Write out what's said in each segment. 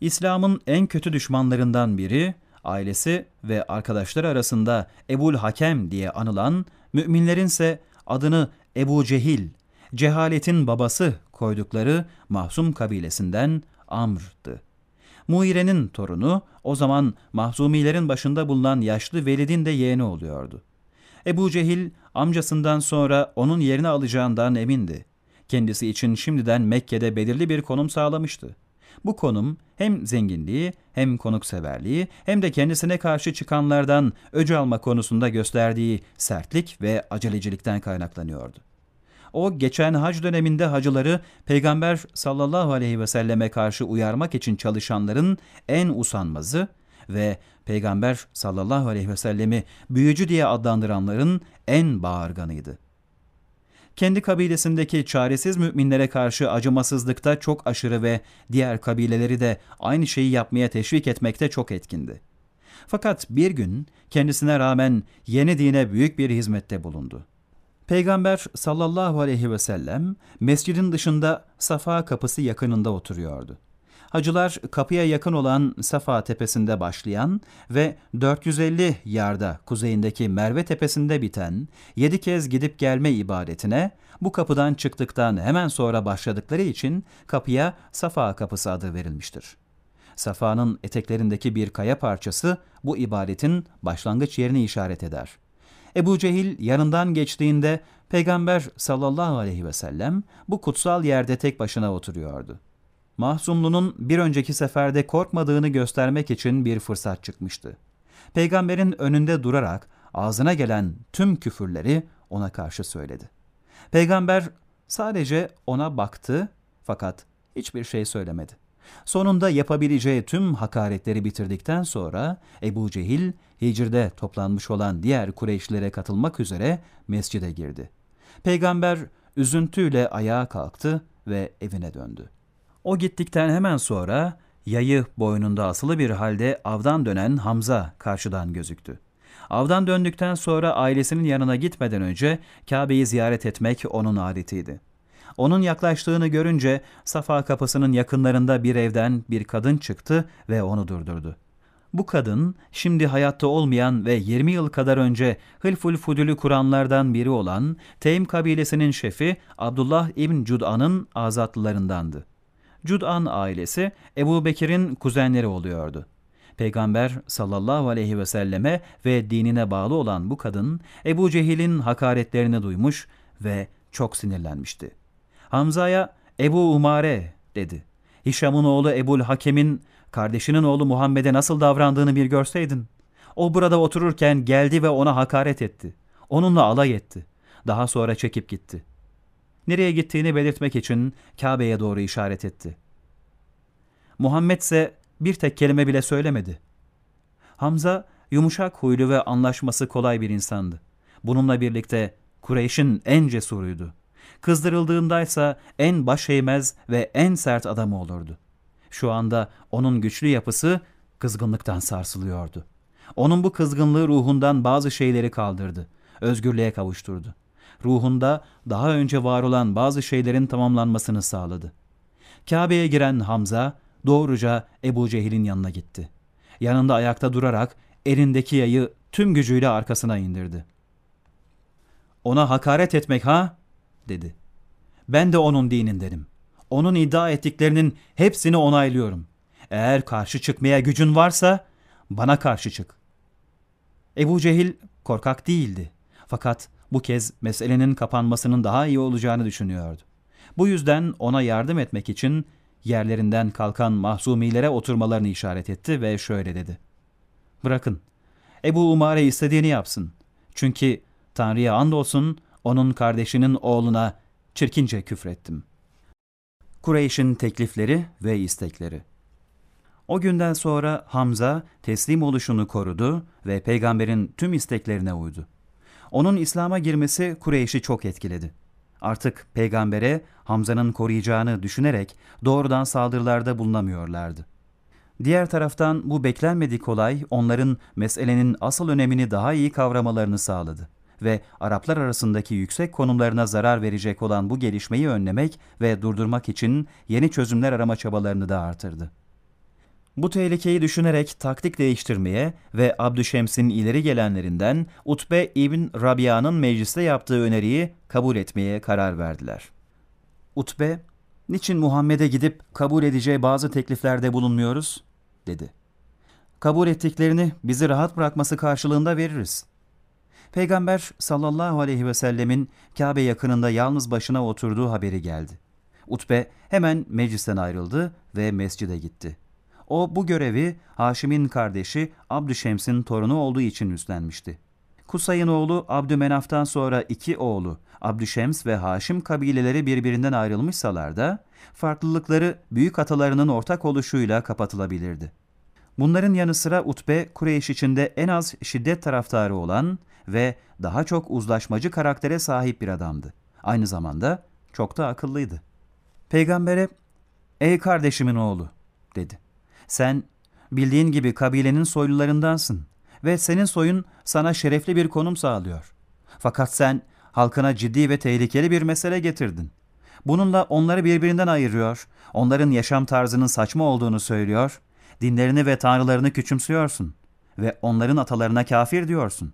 İslam'ın en kötü düşmanlarından biri, ailesi ve arkadaşları arasında Ebul Hakem diye anılan, müminlerin ise adını Ebu Cehil, cehaletin babası koydukları Mahsum kabilesinden Amr'dı. Muire'nin torunu o zaman Mahzumilerin başında bulunan yaşlı Velid'in de yeğeni oluyordu. Ebu Cehil amcasından sonra onun yerini alacağından emindi. Kendisi için şimdiden Mekke'de belirli bir konum sağlamıştı. Bu konum hem zenginliği hem konukseverliği hem de kendisine karşı çıkanlardan öcü alma konusunda gösterdiği sertlik ve acelecilikten kaynaklanıyordu. O geçen hac döneminde hacıları Peygamber sallallahu aleyhi ve selleme karşı uyarmak için çalışanların en usanmazı ve Peygamber sallallahu aleyhi ve sellemi büyücü diye adlandıranların en bağırganıydı. Kendi kabilesindeki çaresiz müminlere karşı acımasızlıkta çok aşırı ve diğer kabileleri de aynı şeyi yapmaya teşvik etmekte çok etkindi. Fakat bir gün kendisine rağmen yeni dine büyük bir hizmette bulundu. Peygamber sallallahu aleyhi ve sellem mescidin dışında Safa kapısı yakınında oturuyordu. Hacılar kapıya yakın olan Safa tepesinde başlayan ve 450 yarda kuzeyindeki Merve tepesinde biten 7 kez gidip gelme ibadetine bu kapıdan çıktıktan hemen sonra başladıkları için kapıya Safa kapısı adı verilmiştir. Safa'nın eteklerindeki bir kaya parçası bu ibadetin başlangıç yerini işaret eder. Ebu Cehil yanından geçtiğinde Peygamber sallallahu aleyhi ve sellem bu kutsal yerde tek başına oturuyordu. Mahzumlu'nun bir önceki seferde korkmadığını göstermek için bir fırsat çıkmıştı. Peygamberin önünde durarak ağzına gelen tüm küfürleri ona karşı söyledi. Peygamber sadece ona baktı fakat hiçbir şey söylemedi. Sonunda yapabileceği tüm hakaretleri bitirdikten sonra Ebu Cehil hicrde toplanmış olan diğer Kureyşlere katılmak üzere mescide girdi. Peygamber üzüntüyle ayağa kalktı ve evine döndü. O gittikten hemen sonra yayı boynunda asılı bir halde avdan dönen Hamza karşıdan gözüktü. Avdan döndükten sonra ailesinin yanına gitmeden önce Kabe'yi ziyaret etmek onun adetiydi. Onun yaklaştığını görünce Safa kapısının yakınlarında bir evden bir kadın çıktı ve onu durdurdu. Bu kadın şimdi hayatta olmayan ve 20 yıl kadar önce Hılful Fudül'ü kuranlardan biri olan Teym kabilesinin şefi Abdullah İbn Cud'an'ın azatlılarındandı. Cud'an ailesi Ebu Bekir'in kuzenleri oluyordu. Peygamber sallallahu aleyhi ve selleme ve dinine bağlı olan bu kadın Ebu Cehil'in hakaretlerini duymuş ve çok sinirlenmişti. Hamza'ya Ebu Umare dedi. Hişam'ın oğlu Ebul Hakem'in kardeşinin oğlu Muhammed'e nasıl davrandığını bir görseydin. O burada otururken geldi ve ona hakaret etti. Onunla alay etti. Daha sonra çekip gitti. Nereye gittiğini belirtmek için Kabe'ye doğru işaret etti. Muhammed ise bir tek kelime bile söylemedi. Hamza yumuşak huylu ve anlaşması kolay bir insandı. Bununla birlikte Kureyş'in en cesuruydu. Kızdırıldığındaysa en baş eğmez ve en sert adamı olurdu. Şu anda onun güçlü yapısı kızgınlıktan sarsılıyordu. Onun bu kızgınlığı ruhundan bazı şeyleri kaldırdı, özgürlüğe kavuşturdu. Ruhunda daha önce var olan bazı şeylerin tamamlanmasını sağladı. Kabe'ye giren Hamza doğruca Ebu Cehil'in yanına gitti. Yanında ayakta durarak elindeki yayı tüm gücüyle arkasına indirdi. Ona hakaret etmek ha? dedi. Ben de onun dinindenim. Onun iddia ettiklerinin hepsini onaylıyorum. Eğer karşı çıkmaya gücün varsa bana karşı çık. Ebu Cehil korkak değildi. Fakat bu kez meselenin kapanmasının daha iyi olacağını düşünüyordu. Bu yüzden ona yardım etmek için yerlerinden kalkan mahzumilere oturmalarını işaret etti ve şöyle dedi. Bırakın, Ebu Umare istediğini yapsın. Çünkü Tanrı'ya andolsun onun kardeşinin oğluna çirkince küfrettim. Kureyş'in teklifleri ve istekleri O günden sonra Hamza teslim oluşunu korudu ve peygamberin tüm isteklerine uydu. Onun İslam'a girmesi Kureyş'i çok etkiledi. Artık peygambere Hamza'nın koruyacağını düşünerek doğrudan saldırılarda bulunamıyorlardı. Diğer taraftan bu beklenmedik olay onların meselenin asıl önemini daha iyi kavramalarını sağladı ve Araplar arasındaki yüksek konumlarına zarar verecek olan bu gelişmeyi önlemek ve durdurmak için yeni çözümler arama çabalarını da artırdı. Bu tehlikeyi düşünerek taktik değiştirmeye ve Abdüşems'in ileri gelenlerinden Utbe İbn Rabia'nın mecliste yaptığı öneriyi kabul etmeye karar verdiler. Utbe, niçin Muhammed'e gidip kabul edeceği bazı tekliflerde bulunmuyoruz? dedi. Kabul ettiklerini bizi rahat bırakması karşılığında veririz. Peygamber sallallahu aleyhi ve sellemin Kabe yakınında yalnız başına oturduğu haberi geldi. Utbe hemen meclisten ayrıldı ve mescide gitti. O bu görevi Haşim'in kardeşi Abdüşems'in torunu olduğu için üstlenmişti. Kusay'ın oğlu Abdümenaf'tan sonra iki oğlu Abdüşems ve Haşim kabileleri birbirinden ayrılmışsalar da farklılıkları büyük atalarının ortak oluşuyla kapatılabilirdi. Bunların yanı sıra Utbe, Kureyş içinde en az şiddet taraftarı olan ve daha çok uzlaşmacı karaktere sahip bir adamdı. Aynı zamanda çok da akıllıydı. Peygambere, ''Ey kardeşimin oğlu'' dedi. ''Sen bildiğin gibi kabilenin soylularındansın ve senin soyun sana şerefli bir konum sağlıyor. Fakat sen halkına ciddi ve tehlikeli bir mesele getirdin. Bununla onları birbirinden ayırıyor, onların yaşam tarzının saçma olduğunu söylüyor, dinlerini ve tanrılarını küçümsüyorsun ve onların atalarına kafir diyorsun.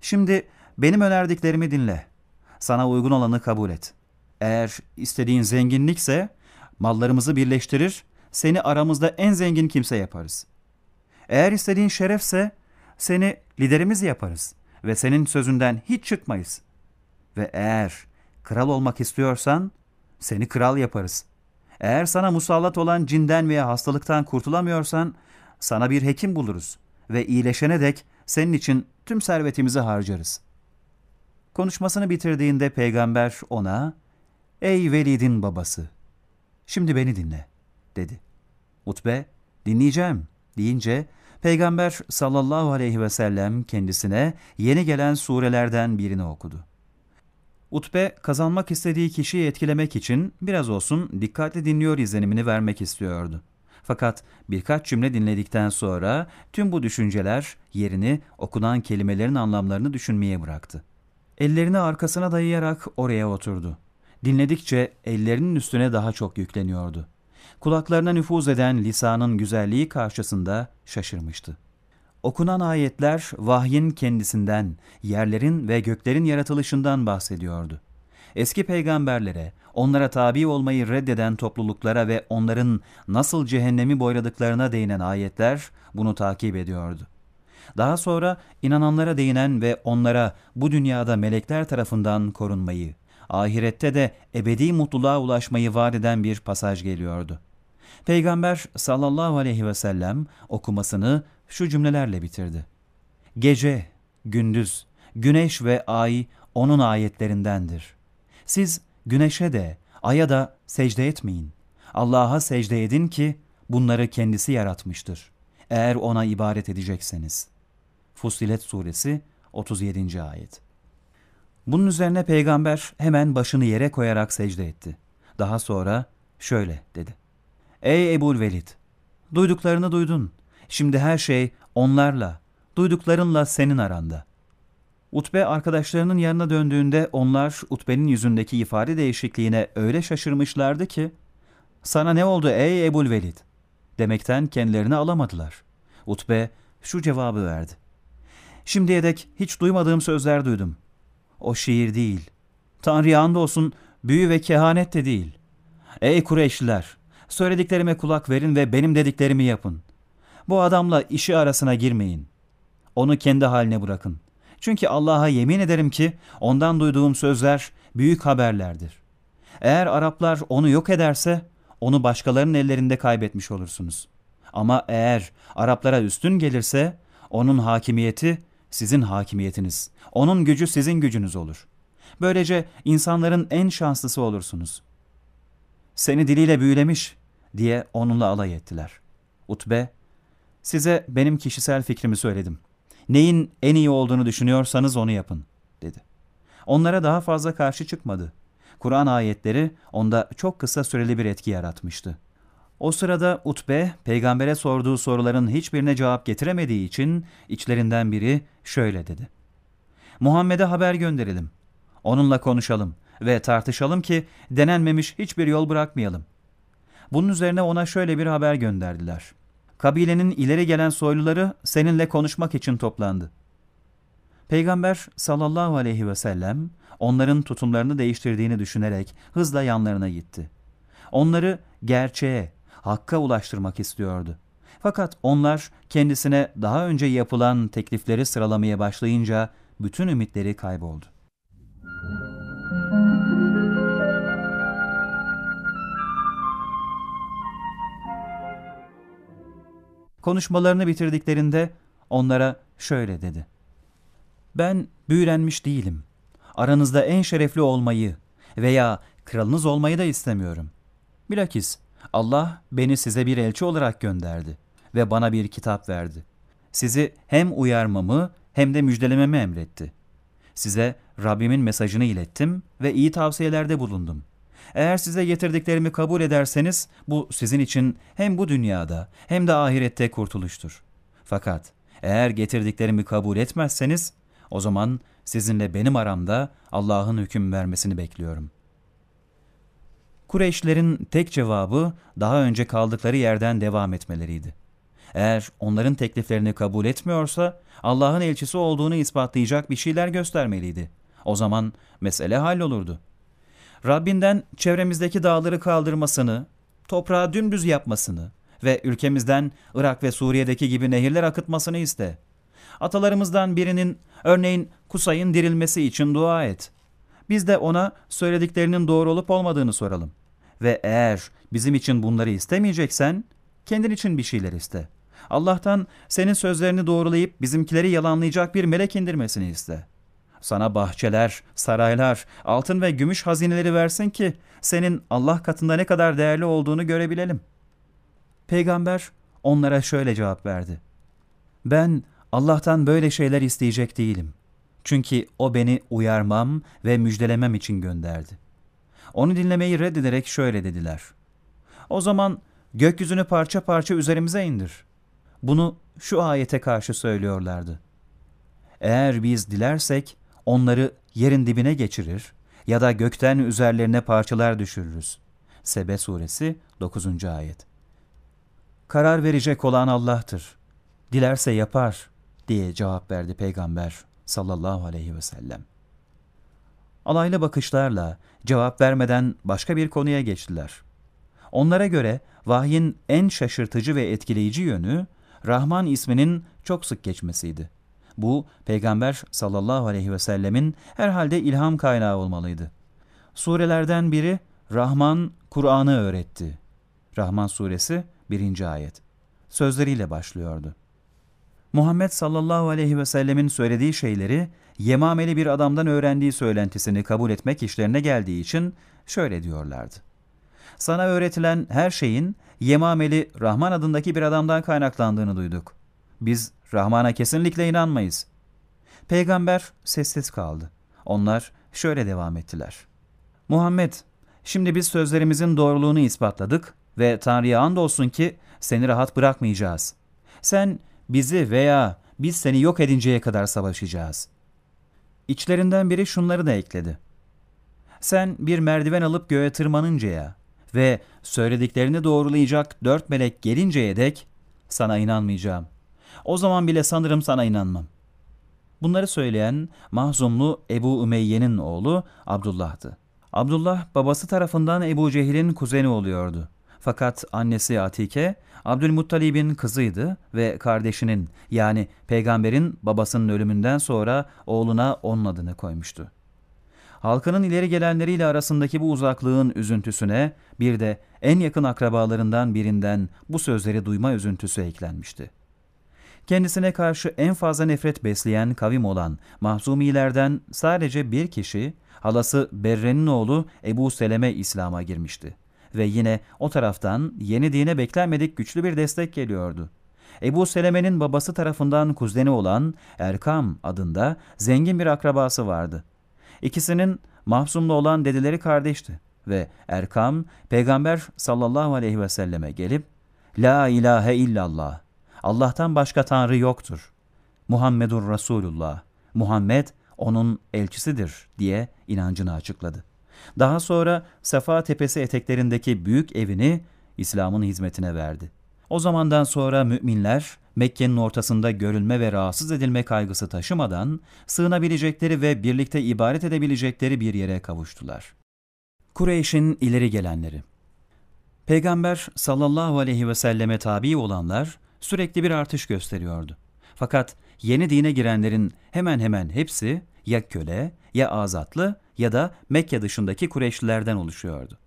Şimdi benim önerdiklerimi dinle. Sana uygun olanı kabul et. Eğer istediğin zenginlikse mallarımızı birleştirir, seni aramızda en zengin kimse yaparız. Eğer istediğin şerefse seni liderimiz yaparız ve senin sözünden hiç çıkmayız. Ve eğer kral olmak istiyorsan seni kral yaparız. Eğer sana musallat olan cinden veya hastalıktan kurtulamıyorsan sana bir hekim buluruz ve iyileşene dek senin için tüm servetimizi harcarız. Konuşmasını bitirdiğinde peygamber ona, Ey Velid'in babası, şimdi beni dinle, dedi. Utbe, dinleyeceğim, deyince Peygamber sallallahu aleyhi ve sellem kendisine yeni gelen surelerden birini okudu. Utbe kazanmak istediği kişiyi etkilemek için biraz olsun dikkatli dinliyor izlenimini vermek istiyordu. Fakat birkaç cümle dinledikten sonra tüm bu düşünceler yerini okunan kelimelerin anlamlarını düşünmeye bıraktı. Ellerini arkasına dayayarak oraya oturdu. Dinledikçe ellerinin üstüne daha çok yükleniyordu. Kulaklarına nüfuz eden lisanın güzelliği karşısında şaşırmıştı. Okunan ayetler vahyin kendisinden, yerlerin ve göklerin yaratılışından bahsediyordu. Eski peygamberlere, onlara tabi olmayı reddeden topluluklara ve onların nasıl cehennemi boyladıklarına değinen ayetler bunu takip ediyordu. Daha sonra inananlara değinen ve onlara bu dünyada melekler tarafından korunmayı, ahirette de ebedi mutluluğa ulaşmayı vaat eden bir pasaj geliyordu. Peygamber sallallahu aleyhi ve sellem okumasını şu cümlelerle bitirdi. Gece, gündüz, güneş ve ay onun ayetlerindendir. Siz güneşe de, aya da secde etmeyin. Allah'a secde edin ki bunları kendisi yaratmıştır. Eğer ona ibadet edecekseniz. Fussilet Suresi 37. Ayet Bunun üzerine peygamber hemen başını yere koyarak secde etti. Daha sonra şöyle dedi. Ey Ebul Velid! Duyduklarını duydun. Şimdi her şey onlarla, duyduklarınla senin aranda. Utbe arkadaşlarının yanına döndüğünde onlar Utbe'nin yüzündeki ifade değişikliğine öyle şaşırmışlardı ki, ''Sana ne oldu ey Ebul Velid?'' demekten kendilerini alamadılar. Utbe şu cevabı verdi. Şimdiye dek hiç duymadığım sözler duydum. O şiir değil. Tanrı'ya andolsun büyü ve kehanet de değil. Ey Kureyşliler! Söylediklerime kulak verin ve benim dediklerimi yapın. Bu adamla işi arasına girmeyin. Onu kendi haline bırakın. Çünkü Allah'a yemin ederim ki ondan duyduğum sözler büyük haberlerdir. Eğer Araplar onu yok ederse onu başkalarının ellerinde kaybetmiş olursunuz. Ama eğer Araplara üstün gelirse onun hakimiyeti sizin hakimiyetiniz. Onun gücü sizin gücünüz olur. Böylece insanların en şanslısı olursunuz. Seni diliyle büyülemiş diye onunla alay ettiler. Utbe, size benim kişisel fikrimi söyledim. Neyin en iyi olduğunu düşünüyorsanız onu yapın, dedi. Onlara daha fazla karşı çıkmadı. Kur'an ayetleri onda çok kısa süreli bir etki yaratmıştı. O sırada Utbe, peygambere sorduğu soruların hiçbirine cevap getiremediği için içlerinden biri şöyle dedi. Muhammed'e haber gönderelim. Onunla konuşalım ve tartışalım ki denenmemiş hiçbir yol bırakmayalım. Bunun üzerine ona şöyle bir haber gönderdiler. kabilenin ileri gelen soyluları seninle konuşmak için toplandı. Peygamber sallallahu aleyhi ve sellem onların tutumlarını değiştirdiğini düşünerek hızla yanlarına gitti. Onları gerçeğe, hakka ulaştırmak istiyordu. Fakat onlar kendisine daha önce yapılan teklifleri sıralamaya başlayınca bütün ümitleri kayboldu. Konuşmalarını bitirdiklerinde onlara şöyle dedi. Ben büyülenmiş değilim. Aranızda en şerefli olmayı veya kralınız olmayı da istemiyorum. Bilakis Allah beni size bir elçi olarak gönderdi ve bana bir kitap verdi. Sizi hem uyarmamı hem de müjdelememi emretti. Size Rabbimin mesajını ilettim ve iyi tavsiyelerde bulundum. Eğer size getirdiklerimi kabul ederseniz bu sizin için hem bu dünyada hem de ahirette kurtuluştur. Fakat eğer getirdiklerimi kabul etmezseniz o zaman sizinle benim aramda Allah'ın hüküm vermesini bekliyorum. Kureyşlerin tek cevabı daha önce kaldıkları yerden devam etmeleriydi. Eğer onların tekliflerini kabul etmiyorsa Allah'ın elçisi olduğunu ispatlayacak bir şeyler göstermeliydi. O zaman mesele hallolurdu. Rabbinden çevremizdeki dağları kaldırmasını, toprağı dümdüz yapmasını ve ülkemizden Irak ve Suriye'deki gibi nehirler akıtmasını iste. Atalarımızdan birinin örneğin Kusay'ın dirilmesi için dua et. Biz de ona söylediklerinin doğru olup olmadığını soralım. Ve eğer bizim için bunları istemeyeceksen kendin için bir şeyler iste. Allah'tan senin sözlerini doğrulayıp bizimkileri yalanlayacak bir melek indirmesini iste. Sana bahçeler, saraylar, altın ve gümüş hazineleri versin ki senin Allah katında ne kadar değerli olduğunu görebilelim. Peygamber onlara şöyle cevap verdi. Ben Allah'tan böyle şeyler isteyecek değilim. Çünkü o beni uyarmam ve müjdelemem için gönderdi. Onu dinlemeyi reddederek şöyle dediler. O zaman gökyüzünü parça parça üzerimize indir. Bunu şu ayete karşı söylüyorlardı. Eğer biz dilersek onları yerin dibine geçirir ya da gökten üzerlerine parçalar düşürürüz. Sebe suresi 9. ayet. Karar verecek olan Allah'tır. Dilerse yapar diye cevap verdi peygamber sallallahu aleyhi ve sellem. Alaylı bakışlarla cevap vermeden başka bir konuya geçtiler. Onlara göre vahyin en şaşırtıcı ve etkileyici yönü Rahman isminin çok sık geçmesiydi. Bu peygamber sallallahu aleyhi ve sellemin herhalde ilham kaynağı olmalıydı. Surelerden biri Rahman Kur'an'ı öğretti. Rahman suresi 1. ayet. Sözleriyle başlıyordu. Muhammed sallallahu aleyhi ve sellemin söylediği şeyleri Yemameli bir adamdan öğrendiği söylentisini kabul etmek işlerine geldiği için şöyle diyorlardı. Sana öğretilen her şeyin Yemameli Rahman adındaki bir adamdan kaynaklandığını duyduk. Biz Rahman'a kesinlikle inanmayız. Peygamber sessiz kaldı. Onlar şöyle devam ettiler. Muhammed, şimdi biz sözlerimizin doğruluğunu ispatladık ve Tanrı'ya andolsun ki seni rahat bırakmayacağız. Sen bizi veya biz seni yok edinceye kadar savaşacağız. İçlerinden biri şunları da ekledi. Sen bir merdiven alıp göğe tırmanıncaya ve söylediklerini doğrulayacak dört melek gelinceye dek sana inanmayacağım. O zaman bile sanırım sana inanmam. Bunları söyleyen mahzumlu Ebu Ümeyye'nin oğlu Abdullah'tı. Abdullah babası tarafından Ebu Cehil'in kuzeni oluyordu. Fakat annesi Atike Abdülmuttalib'in kızıydı ve kardeşinin yani peygamberin babasının ölümünden sonra oğluna onun adını koymuştu. Halkının ileri gelenleriyle arasındaki bu uzaklığın üzüntüsüne bir de en yakın akrabalarından birinden bu sözleri duyma üzüntüsü eklenmişti. Kendisine karşı en fazla nefret besleyen kavim olan Mahzumilerden sadece bir kişi, halası Berre'nin oğlu Ebu Seleme İslam'a girmişti ve yine o taraftan yeni dine beklenmedik güçlü bir destek geliyordu. Ebu Seleme'nin babası tarafından kuzeni olan Erkam adında zengin bir akrabası vardı. İkisinin mahzumlu olan dedeleri kardeşti ve Erkam peygamber sallallahu aleyhi ve selleme gelip La ilahe illallah Allah'tan başka tanrı yoktur. Muhammedur Resulullah. Muhammed onun elçisidir diye inancını açıkladı. Daha sonra Safa Tepesi eteklerindeki büyük evini İslam'ın hizmetine verdi. O zamandan sonra müminler Mekke'nin ortasında görülme ve rahatsız edilme kaygısı taşımadan sığınabilecekleri ve birlikte ibadet edebilecekleri bir yere kavuştular. Kureyş'in ileri gelenleri Peygamber sallallahu aleyhi ve selleme tabi olanlar sürekli bir artış gösteriyordu. Fakat yeni dine girenlerin hemen hemen hepsi ya köle, ya azatlı ya da Mekke dışındaki Kureyşlilerden oluşuyordu.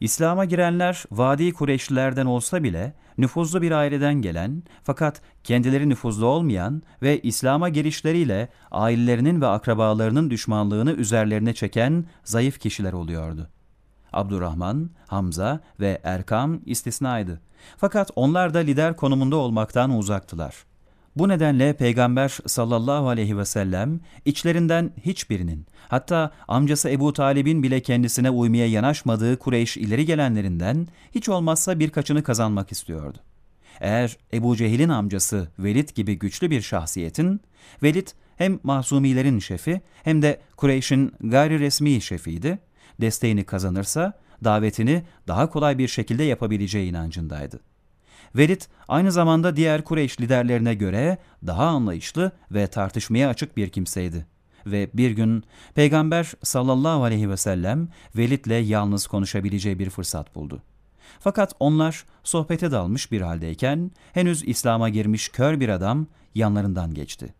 İslam'a girenler Vadi Kureyşlilerden olsa bile nüfuzlu bir aileden gelen fakat kendileri nüfuzlu olmayan ve İslam'a girişleriyle ailelerinin ve akrabalarının düşmanlığını üzerlerine çeken zayıf kişiler oluyordu. Abdurrahman, Hamza ve Erkam istisnaydı. Fakat onlar da lider konumunda olmaktan uzaktılar. Bu nedenle Peygamber sallallahu aleyhi ve sellem içlerinden hiçbirinin hatta amcası Ebu Talib'in bile kendisine uymaya yanaşmadığı Kureyş ileri gelenlerinden hiç olmazsa birkaçını kazanmak istiyordu. Eğer Ebu Cehil'in amcası Velid gibi güçlü bir şahsiyetin, Velid hem Mahsumilerin şefi hem de Kureyş'in gayri resmi şefiydi, desteğini kazanırsa davetini daha kolay bir şekilde yapabileceği inancındaydı. Velid aynı zamanda diğer Kureyş liderlerine göre daha anlayışlı ve tartışmaya açık bir kimseydi. Ve bir gün Peygamber sallallahu aleyhi ve sellem Velid'le yalnız konuşabileceği bir fırsat buldu. Fakat onlar sohbete dalmış bir haldeyken henüz İslam'a girmiş kör bir adam yanlarından geçti.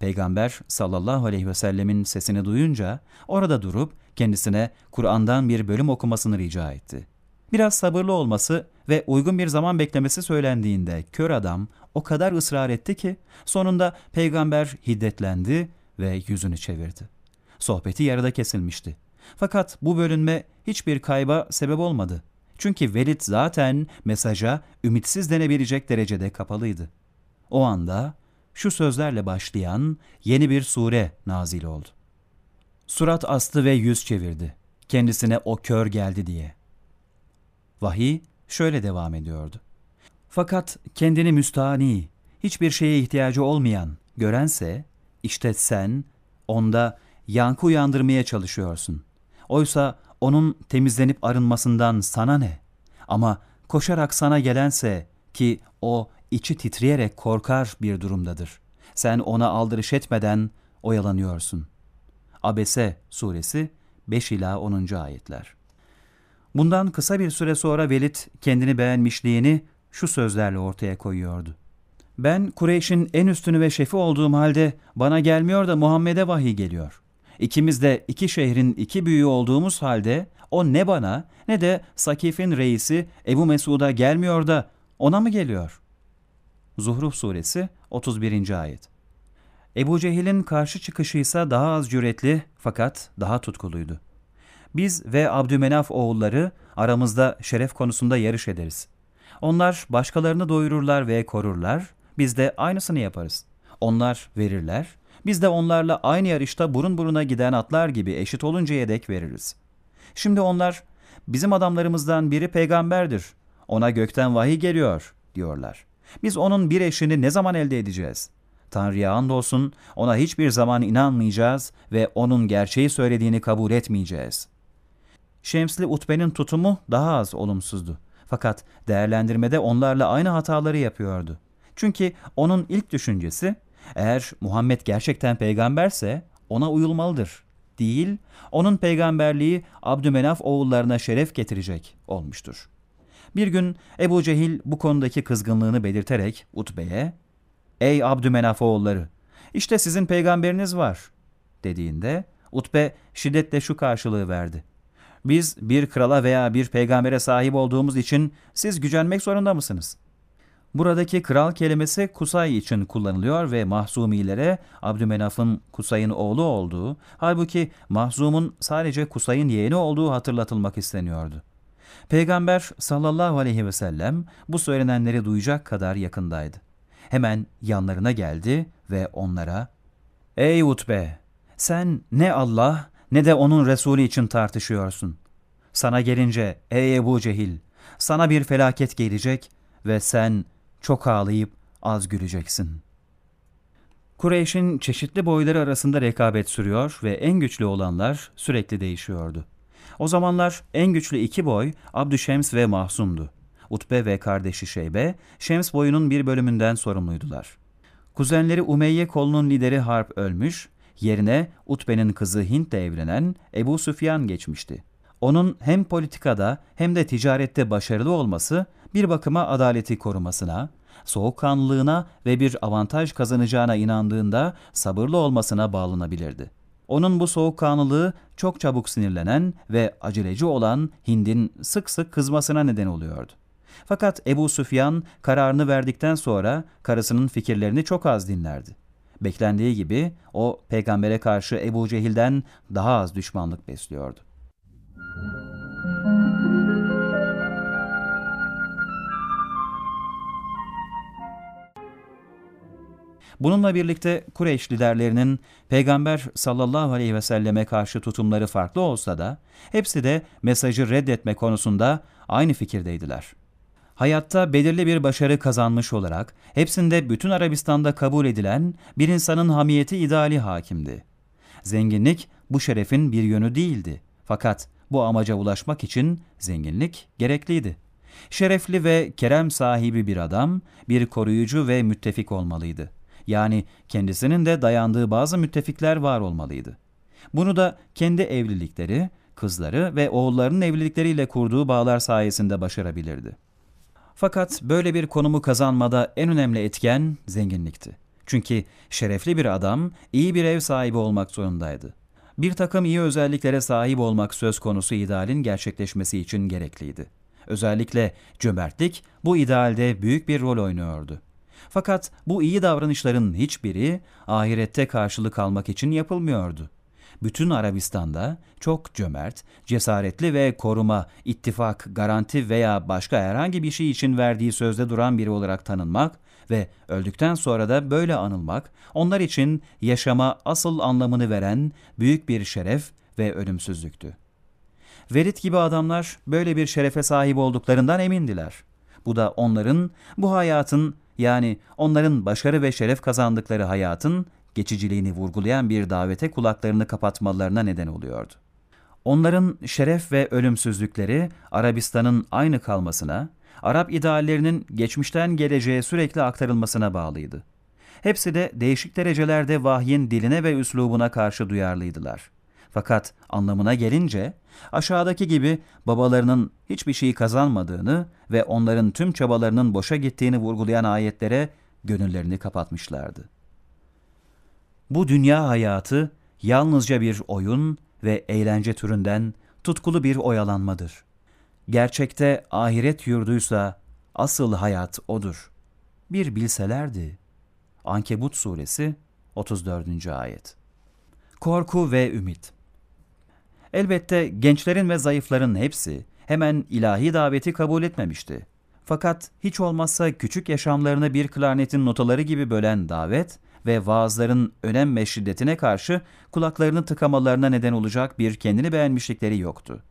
Peygamber sallallahu aleyhi ve sellemin sesini duyunca orada durup kendisine Kur'an'dan bir bölüm okumasını rica etti. Biraz sabırlı olması ve uygun bir zaman beklemesi söylendiğinde kör adam o kadar ısrar etti ki sonunda peygamber hiddetlendi ve yüzünü çevirdi. Sohbeti yarıda kesilmişti. Fakat bu bölünme hiçbir kayba sebep olmadı. Çünkü Velid zaten mesaja ümitsiz denebilecek derecede kapalıydı. O anda şu sözlerle başlayan yeni bir sure nazil oldu. Surat astı ve yüz çevirdi. Kendisine o kör geldi diye. Vahiy şöyle devam ediyordu. Fakat kendini müstahni, hiçbir şeye ihtiyacı olmayan görense, işte sen onda yankı uyandırmaya çalışıyorsun. Oysa onun temizlenip arınmasından sana ne? Ama koşarak sana gelense ki o içi titreyerek korkar bir durumdadır. Sen ona aldırış etmeden oyalanıyorsun. Abese suresi 5 ila 10. ayetler. Bundan kısa bir süre sonra Velid kendini beğenmişliğini şu sözlerle ortaya koyuyordu. Ben Kureyş'in en üstünü ve şefi olduğum halde bana gelmiyor da Muhammed'e vahiy geliyor. İkimiz de iki şehrin iki büyüğü olduğumuz halde o ne bana ne de Sakif'in reisi Ebu Mesud'a gelmiyor da ona mı geliyor? Zuhruf suresi 31. ayet. Ebu Cehil'in karşı çıkışı ise daha az cüretli fakat daha tutkuluydu. Biz ve Abdümenaf oğulları aramızda şeref konusunda yarış ederiz. Onlar başkalarını doyururlar ve korurlar, biz de aynısını yaparız. Onlar verirler, biz de onlarla aynı yarışta burun buruna giden atlar gibi eşit oluncaya dek veririz. Şimdi onlar, bizim adamlarımızdan biri peygamberdir, ona gökten vahiy geliyor, diyorlar. Biz onun bir eşini ne zaman elde edeceğiz? Tanrı'ya andolsun ona hiçbir zaman inanmayacağız ve onun gerçeği söylediğini kabul etmeyeceğiz. Şemsli Utbe'nin tutumu daha az olumsuzdu. Fakat değerlendirmede onlarla aynı hataları yapıyordu. Çünkü onun ilk düşüncesi eğer Muhammed gerçekten peygamberse ona uyulmalıdır. Değil, onun peygamberliği Abdümenaf oğullarına şeref getirecek olmuştur. Bir gün Ebu Cehil bu konudaki kızgınlığını belirterek Utbe'ye ''Ey Abdümenaf oğulları, işte sizin peygamberiniz var.'' dediğinde Utbe şiddetle şu karşılığı verdi. Biz bir krala veya bir peygambere sahip olduğumuz için siz gücenmek zorunda mısınız? Buradaki kral kelimesi Kusay için kullanılıyor ve Mahzumilere Abdümenaf'ın Kusay'ın oğlu olduğu, halbuki Mahzum'un sadece Kusay'ın yeğeni olduğu hatırlatılmak isteniyordu. Peygamber sallallahu aleyhi ve sellem bu söylenenleri duyacak kadar yakındaydı. Hemen yanlarına geldi ve onlara ''Ey Utbe, sen ne Allah ne de onun Resulü için tartışıyorsun. Sana gelince ey Ebu Cehil, sana bir felaket gelecek ve sen çok ağlayıp az güleceksin. Kureyş'in çeşitli boyları arasında rekabet sürüyor ve en güçlü olanlar sürekli değişiyordu. O zamanlar en güçlü iki boy Abdüşems ve Mahsum'du. Utbe ve kardeşi Şeybe, Şems boyunun bir bölümünden sorumluydular. Kuzenleri Umeyye kolunun lideri Harp ölmüş, yerine Utbe'nin kızı Hint'le evlenen Ebu Süfyan geçmişti. Onun hem politikada hem de ticarette başarılı olması bir bakıma adaleti korumasına, soğukkanlılığına ve bir avantaj kazanacağına inandığında sabırlı olmasına bağlanabilirdi. Onun bu soğukkanlılığı çok çabuk sinirlenen ve aceleci olan Hind'in sık sık kızmasına neden oluyordu. Fakat Ebu Süfyan kararını verdikten sonra karısının fikirlerini çok az dinlerdi. Beklendiği gibi o peygambere karşı Ebu Cehil'den daha az düşmanlık besliyordu. Bununla birlikte Kureyş liderlerinin Peygamber sallallahu aleyhi ve selleme karşı tutumları farklı olsa da hepsi de mesajı reddetme konusunda aynı fikirdeydiler. Hayatta belirli bir başarı kazanmış olarak hepsinde bütün Arabistan'da kabul edilen bir insanın hamiyeti ideali hakimdi. Zenginlik bu şerefin bir yönü değildi. Fakat bu amaca ulaşmak için zenginlik gerekliydi. Şerefli ve kerem sahibi bir adam, bir koruyucu ve müttefik olmalıydı. Yani kendisinin de dayandığı bazı müttefikler var olmalıydı. Bunu da kendi evlilikleri, kızları ve oğullarının evlilikleriyle kurduğu bağlar sayesinde başarabilirdi. Fakat böyle bir konumu kazanmada en önemli etken zenginlikti. Çünkü şerefli bir adam iyi bir ev sahibi olmak zorundaydı. Bir takım iyi özelliklere sahip olmak söz konusu idealin gerçekleşmesi için gerekliydi. Özellikle cömertlik bu idealde büyük bir rol oynuyordu. Fakat bu iyi davranışların hiçbiri ahirette karşılık almak için yapılmıyordu. Bütün Arabistan'da çok cömert, cesaretli ve koruma, ittifak, garanti veya başka herhangi bir şey için verdiği sözde duran biri olarak tanınmak ve öldükten sonra da böyle anılmak, onlar için yaşama asıl anlamını veren büyük bir şeref ve ölümsüzlüktü. Verit gibi adamlar böyle bir şerefe sahip olduklarından emindiler. Bu da onların bu hayatın yani onların başarı ve şeref kazandıkları hayatın geçiciliğini vurgulayan bir davete kulaklarını kapatmalarına neden oluyordu. Onların şeref ve ölümsüzlükleri Arabistan'ın aynı kalmasına, Arap ideallerinin geçmişten geleceğe sürekli aktarılmasına bağlıydı. Hepsi de değişik derecelerde vahyin diline ve üslubuna karşı duyarlıydılar. Fakat anlamına gelince aşağıdaki gibi babalarının hiçbir şey kazanmadığını ve onların tüm çabalarının boşa gittiğini vurgulayan ayetlere gönüllerini kapatmışlardı. Bu dünya hayatı yalnızca bir oyun ve eğlence türünden tutkulu bir oyalanmadır. Gerçekte ahiret yurduysa asıl hayat odur. Bir bilselerdi. Ankebut suresi 34. ayet. Korku ve ümit. Elbette gençlerin ve zayıfların hepsi hemen ilahi daveti kabul etmemişti. Fakat hiç olmazsa küçük yaşamlarını bir klarnetin notaları gibi bölen davet ve vaazların önem ve şiddetine karşı kulaklarını tıkamalarına neden olacak bir kendini beğenmişlikleri yoktu.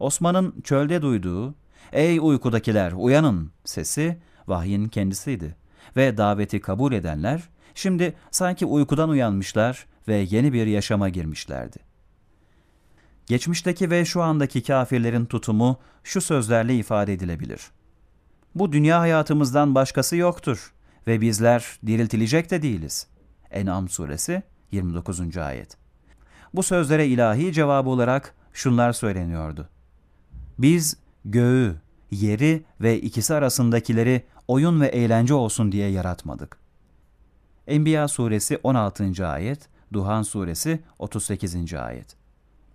Osman'ın çölde duyduğu, ''Ey uykudakiler uyanın!'' sesi vahyin kendisiydi. Ve daveti kabul edenler şimdi sanki uykudan uyanmışlar ve yeni bir yaşama girmişlerdi. Geçmişteki ve şu andaki kafirlerin tutumu şu sözlerle ifade edilebilir. Bu dünya hayatımızdan başkası yoktur ve bizler diriltilecek de değiliz. En'am suresi 29. ayet. Bu sözlere ilahi cevabı olarak şunlar söyleniyordu. Biz göğü, yeri ve ikisi arasındakileri oyun ve eğlence olsun diye yaratmadık. Enbiya suresi 16. ayet, Duhan suresi 38. ayet.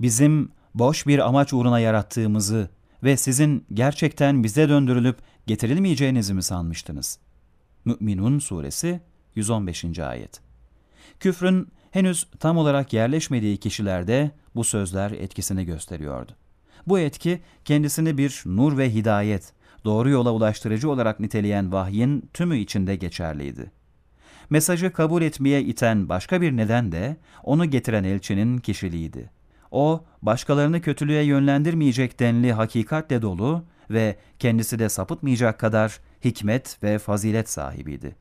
Bizim boş bir amaç uğruna yarattığımızı ve sizin gerçekten bize döndürülüp getirilmeyeceğinizi mi sanmıştınız? Mü'minun suresi 115. ayet. Küfrün henüz tam olarak yerleşmediği kişilerde bu sözler etkisini gösteriyordu. Bu etki kendisini bir nur ve hidayet, doğru yola ulaştırıcı olarak niteleyen vahyin tümü içinde geçerliydi. Mesajı kabul etmeye iten başka bir neden de onu getiren elçinin kişiliğiydi. O, başkalarını kötülüğe yönlendirmeyecek denli hakikatle dolu ve kendisi de sapıtmayacak kadar hikmet ve fazilet sahibiydi.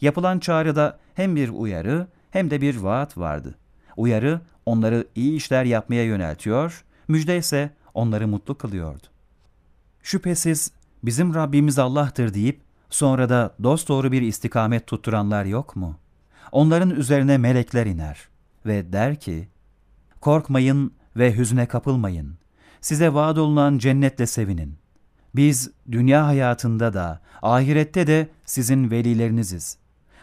Yapılan çağrıda hem bir uyarı hem de bir vaat vardı. Uyarı onları iyi işler yapmaya yöneltiyor, müjde ise onları mutlu kılıyordu. Şüphesiz bizim Rabbimiz Allah'tır deyip sonra da dosdoğru bir istikamet tutturanlar yok mu? Onların üzerine melekler iner ve der ki, Korkmayın ve hüzne kapılmayın. Size vaad olunan cennetle sevinin. Biz dünya hayatında da, ahirette de sizin velileriniziz.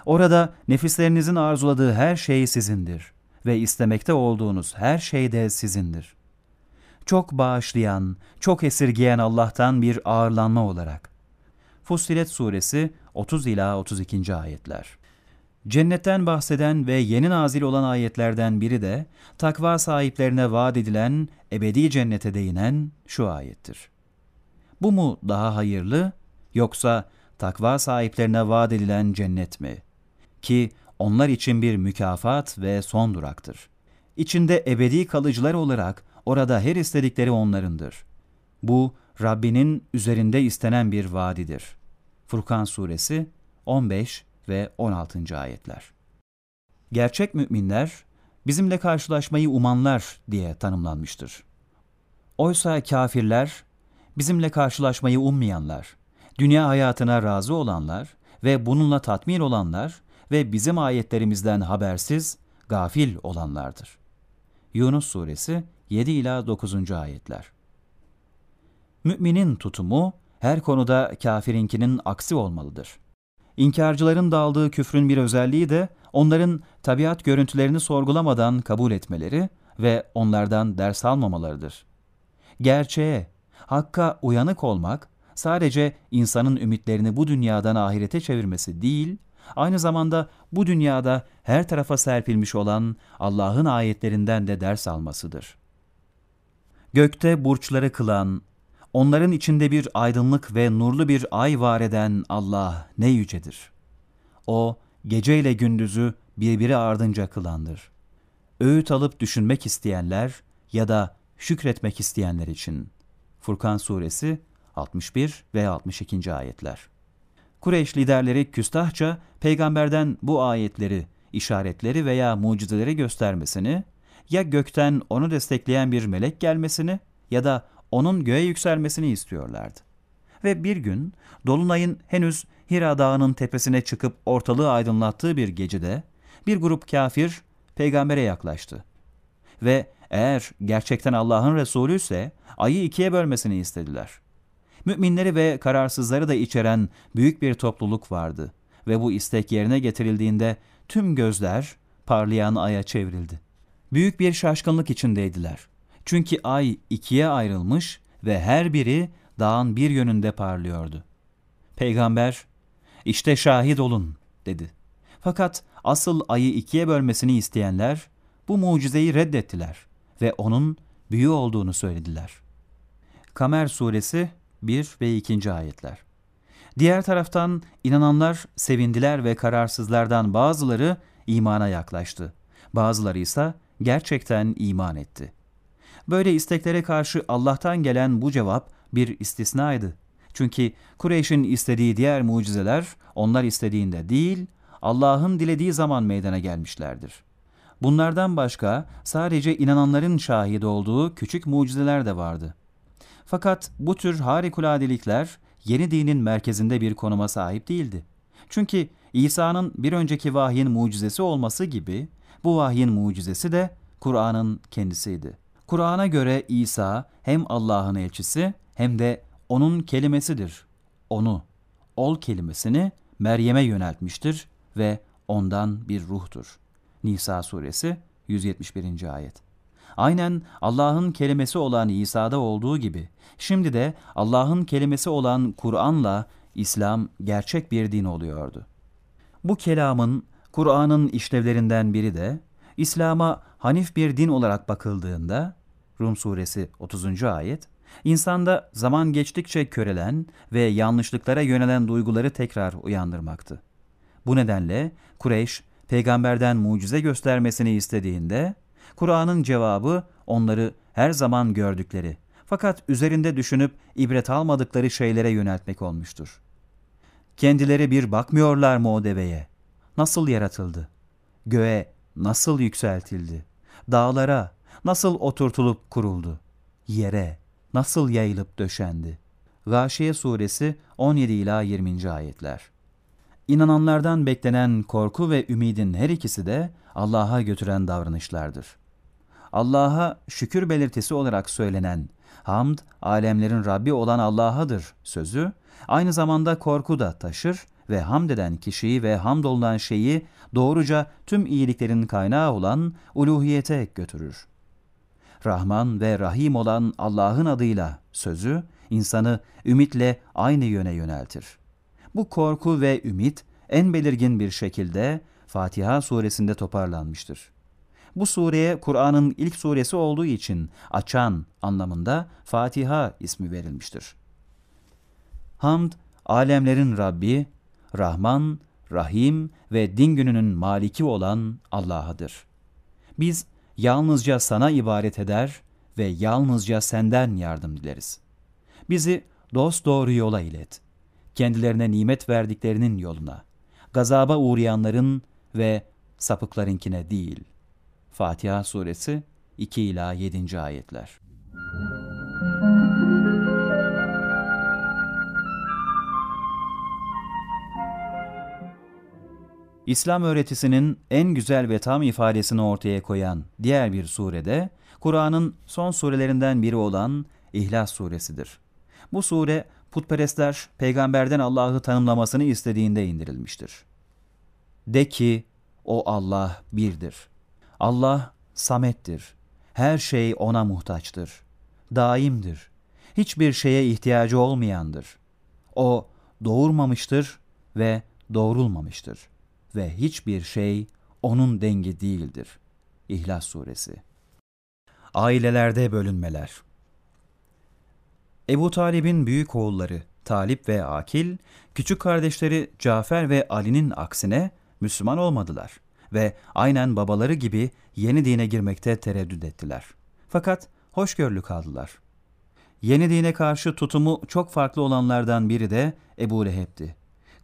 Orada nefislerinizin arzuladığı her şey sizindir ve istemekte olduğunuz her şey de sizindir. Çok bağışlayan, çok esirgeyen Allah'tan bir ağırlanma olarak. Fussilet Suresi 30 ila 32. ayetler. Cennetten bahseden ve yeni nazil olan ayetlerden biri de takva sahiplerine vaat edilen ebedi cennete değinen şu ayettir. Bu mu daha hayırlı yoksa takva sahiplerine vaat edilen cennet mi? Ki onlar için bir mükafat ve son duraktır. İçinde ebedi kalıcılar olarak orada her istedikleri onlarındır. Bu Rabbinin üzerinde istenen bir vaadidir. Furkan Suresi 15 ve 16. ayetler. Gerçek müminler bizimle karşılaşmayı umanlar diye tanımlanmıştır. Oysa kafirler bizimle karşılaşmayı ummayanlar, dünya hayatına razı olanlar ve bununla tatmin olanlar ve bizim ayetlerimizden habersiz, gafil olanlardır. Yunus Suresi 7 ila 9. ayetler. Müminin tutumu her konuda kafirinkinin aksi olmalıdır. İnkarcıların daldığı küfrün bir özelliği de onların tabiat görüntülerini sorgulamadan kabul etmeleri ve onlardan ders almamalarıdır. Gerçeğe, hakka uyanık olmak sadece insanın ümitlerini bu dünyadan ahirete çevirmesi değil, aynı zamanda bu dünyada her tarafa serpilmiş olan Allah'ın ayetlerinden de ders almasıdır. Gökte burçları kılan, onların içinde bir aydınlık ve nurlu bir ay var eden Allah ne yücedir. O, gece ile gündüzü birbiri ardınca kılandır. Öğüt alıp düşünmek isteyenler ya da şükretmek isteyenler için. Furkan Suresi 61 ve 62. ayetler. Kureyş liderleri küstahça peygamberden bu ayetleri, işaretleri veya mucizeleri göstermesini, ya gökten onu destekleyen bir melek gelmesini ya da onun göğe yükselmesini istiyorlardı. Ve bir gün Dolunay'ın henüz Hira Dağı'nın tepesine çıkıp ortalığı aydınlattığı bir gecede bir grup kafir peygambere yaklaştı. Ve eğer gerçekten Allah'ın Resulü ise ayı ikiye bölmesini istediler. Müminleri ve kararsızları da içeren büyük bir topluluk vardı ve bu istek yerine getirildiğinde tüm gözler parlayan aya çevrildi. Büyük bir şaşkınlık içindeydiler. Çünkü ay ikiye ayrılmış ve her biri dağın bir yönünde parlıyordu. Peygamber, işte şahit olun dedi. Fakat asıl ayı ikiye bölmesini isteyenler bu mucizeyi reddettiler ve onun büyü olduğunu söylediler. Kamer suresi 1 ve 2. ayetler. Diğer taraftan inananlar sevindiler ve kararsızlardan bazıları imana yaklaştı. Bazıları ise gerçekten iman etti. Böyle isteklere karşı Allah'tan gelen bu cevap bir istisnaydı. Çünkü Kureyş'in istediği diğer mucizeler onlar istediğinde değil, Allah'ın dilediği zaman meydana gelmişlerdir. Bunlardan başka sadece inananların şahit olduğu küçük mucizeler de vardı. Fakat bu tür harikuladelikler yeni dinin merkezinde bir konuma sahip değildi. Çünkü İsa'nın bir önceki vahyin mucizesi olması gibi bu vahyin mucizesi de Kur'an'ın kendisiydi. Kur'an'a göre İsa hem Allah'ın elçisi hem de onun kelimesidir. Onu, ol kelimesini Meryem'e yöneltmiştir ve ondan bir ruhtur. Nisa suresi 171. ayet. Aynen Allah'ın kelimesi olan İsa'da olduğu gibi şimdi de Allah'ın kelimesi olan Kur'an'la İslam gerçek bir din oluyordu. Bu kelamın Kur'an'ın işlevlerinden biri de İslam'a hanif bir din olarak bakıldığında Rum suresi 30. ayet insanda zaman geçtikçe körelen ve yanlışlıklara yönelen duyguları tekrar uyandırmaktı. Bu nedenle Kureyş peygamberden mucize göstermesini istediğinde Kur'an'ın cevabı onları her zaman gördükleri fakat üzerinde düşünüp ibret almadıkları şeylere yöneltmek olmuştur. Kendileri bir bakmıyorlar mı o deveye? Nasıl yaratıldı? Göğe nasıl yükseltildi? Dağlara nasıl oturtulup kuruldu? Yere nasıl yayılıp döşendi? Gâşiye suresi 17 ila 20. ayetler. İnananlardan beklenen korku ve ümidin her ikisi de Allah'a götüren davranışlardır. Allah'a şükür belirtisi olarak söylenen hamd, alemlerin Rabbi olan Allah'adır sözü, aynı zamanda korku da taşır ve hamd eden kişiyi ve hamd olunan şeyi doğruca tüm iyiliklerin kaynağı olan uluhiyete götürür. Rahman ve Rahim olan Allah'ın adıyla sözü, insanı ümitle aynı yöne yöneltir. Bu korku ve ümit en belirgin bir şekilde Fatiha suresinde toparlanmıştır. Bu sureye Kur'an'ın ilk suresi olduğu için açan anlamında Fatiha ismi verilmiştir. Hamd, alemlerin Rabbi, Rahman, Rahim ve din gününün maliki olan Allah'adır. Biz yalnızca sana ibaret eder ve yalnızca senden yardım dileriz. Bizi dost doğru yola ilet. Kendilerine nimet verdiklerinin yoluna, gazaba uğrayanların ve sapıklarınkine değil. Fatiha suresi 2 ila 7. ayetler. İslam öğretisinin en güzel ve tam ifadesini ortaya koyan diğer bir surede, Kur'an'ın son surelerinden biri olan İhlas suresidir. Bu sure, putperestler peygamberden Allah'ı tanımlamasını istediğinde indirilmiştir. De ki, o Allah birdir. Allah samettir. Her şey ona muhtaçtır. Daimdir. Hiçbir şeye ihtiyacı olmayandır. O doğurmamıştır ve doğrulmamıştır ve hiçbir şey onun dengi değildir. İhlas Suresi Ailelerde bölünmeler Ebu Talib'in büyük oğulları Talip ve Akil, küçük kardeşleri Cafer ve Ali'nin aksine Müslüman olmadılar ve aynen babaları gibi yeni dine girmekte tereddüt ettiler. Fakat hoşgörülü kaldılar. Yeni dine karşı tutumu çok farklı olanlardan biri de Ebu Leheb'ti.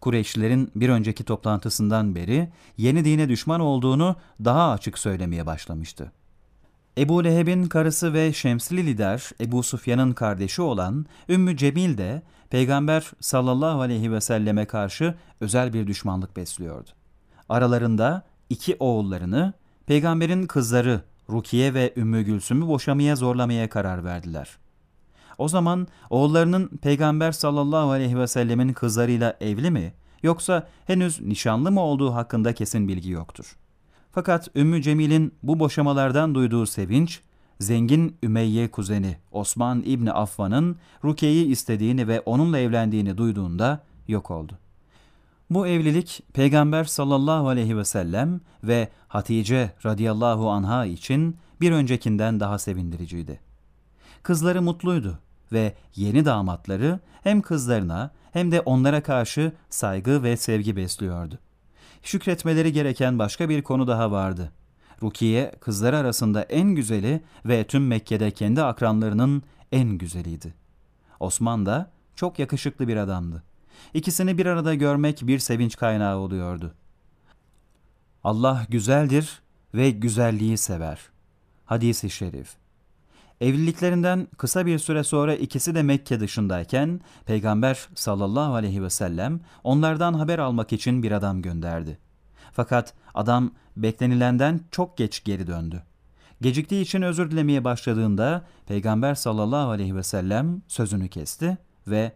Kureyşlilerin bir önceki toplantısından beri yeni dine düşman olduğunu daha açık söylemeye başlamıştı. Ebu Leheb'in karısı ve Şemsli lider Ebu Sufyan'ın kardeşi olan Ümmü Cemil de Peygamber sallallahu aleyhi ve selleme karşı özel bir düşmanlık besliyordu. Aralarında iki oğullarını peygamberin kızları Rukiye ve Ümmü Gülsüm'ü boşamaya zorlamaya karar verdiler. O zaman oğullarının peygamber sallallahu aleyhi ve sellemin kızlarıyla evli mi yoksa henüz nişanlı mı olduğu hakkında kesin bilgi yoktur. Fakat Ümmü Cemil'in bu boşamalardan duyduğu sevinç, zengin Ümeyye kuzeni Osman İbni Affan'ın Rukiye'yi istediğini ve onunla evlendiğini duyduğunda yok oldu. Bu evlilik Peygamber sallallahu aleyhi ve sellem ve Hatice radıyallahu anha için bir öncekinden daha sevindiriciydi. Kızları mutluydu ve yeni damatları hem kızlarına hem de onlara karşı saygı ve sevgi besliyordu. Şükretmeleri gereken başka bir konu daha vardı. Rukiye kızları arasında en güzeli ve tüm Mekke'de kendi akranlarının en güzeliydi. Osman da çok yakışıklı bir adamdı. İkisini bir arada görmek bir sevinç kaynağı oluyordu. Allah güzeldir ve güzelliği sever. Hadis-i şerif. Evliliklerinden kısa bir süre sonra ikisi de Mekke dışındayken Peygamber sallallahu aleyhi ve sellem onlardan haber almak için bir adam gönderdi. Fakat adam beklenilenden çok geç geri döndü. Geciktiği için özür dilemeye başladığında Peygamber sallallahu aleyhi ve sellem sözünü kesti ve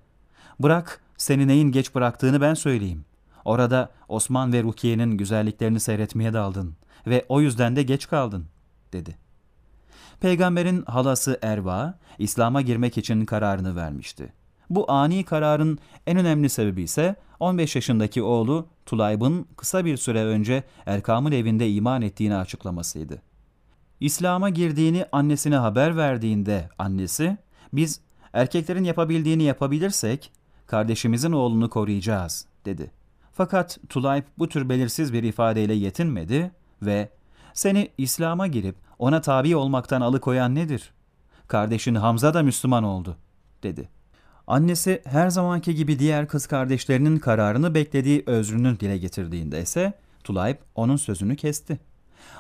''Bırak seni neyin geç bıraktığını ben söyleyeyim. Orada Osman ve Rukiye'nin güzelliklerini seyretmeye daldın ve o yüzden de geç kaldın.'' dedi. Peygamberin halası Erva, İslam'a girmek için kararını vermişti. Bu ani kararın en önemli sebebi ise 15 yaşındaki oğlu Tulayb'ın kısa bir süre önce Erkam'ın evinde iman ettiğini açıklamasıydı. İslam'a girdiğini annesine haber verdiğinde annesi, biz erkeklerin yapabildiğini yapabilirsek kardeşimizin oğlunu koruyacağız dedi. Fakat Tulayb bu tür belirsiz bir ifadeyle yetinmedi ve seni İslam'a girip ona tabi olmaktan alıkoyan nedir? Kardeşin Hamza da Müslüman oldu, dedi. Annesi her zamanki gibi diğer kız kardeşlerinin kararını beklediği özrünü dile getirdiğinde ise Tulayb onun sözünü kesti.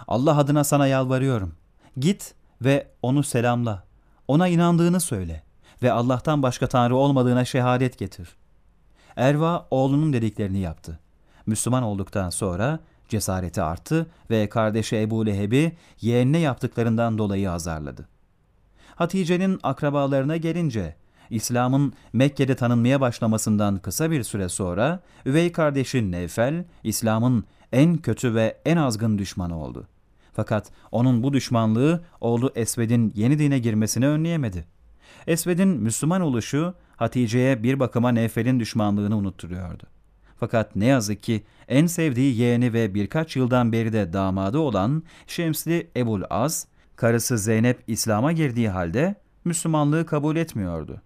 Allah adına sana yalvarıyorum. Git ve onu selamla. Ona inandığını söyle ve Allah'tan başka Tanrı olmadığına şehadet getir. Erva oğlunun dediklerini yaptı. Müslüman olduktan sonra cesareti arttı ve kardeşi Ebu Leheb'i yeğenine yaptıklarından dolayı azarladı. Hatice'nin akrabalarına gelince, İslam'ın Mekke'de tanınmaya başlamasından kısa bir süre sonra üvey kardeşi Nevfel, İslam'ın en kötü ve en azgın düşmanı oldu. Fakat onun bu düşmanlığı oğlu Esved'in yeni dine girmesini önleyemedi. Esved'in Müslüman oluşu Hatice'ye bir bakıma Nevfel'in düşmanlığını unutturuyordu. Fakat ne yazık ki en sevdiği yeğeni ve birkaç yıldan beri de damadı olan Şemsli Ebul Az, karısı Zeynep İslam'a girdiği halde Müslümanlığı kabul etmiyordu.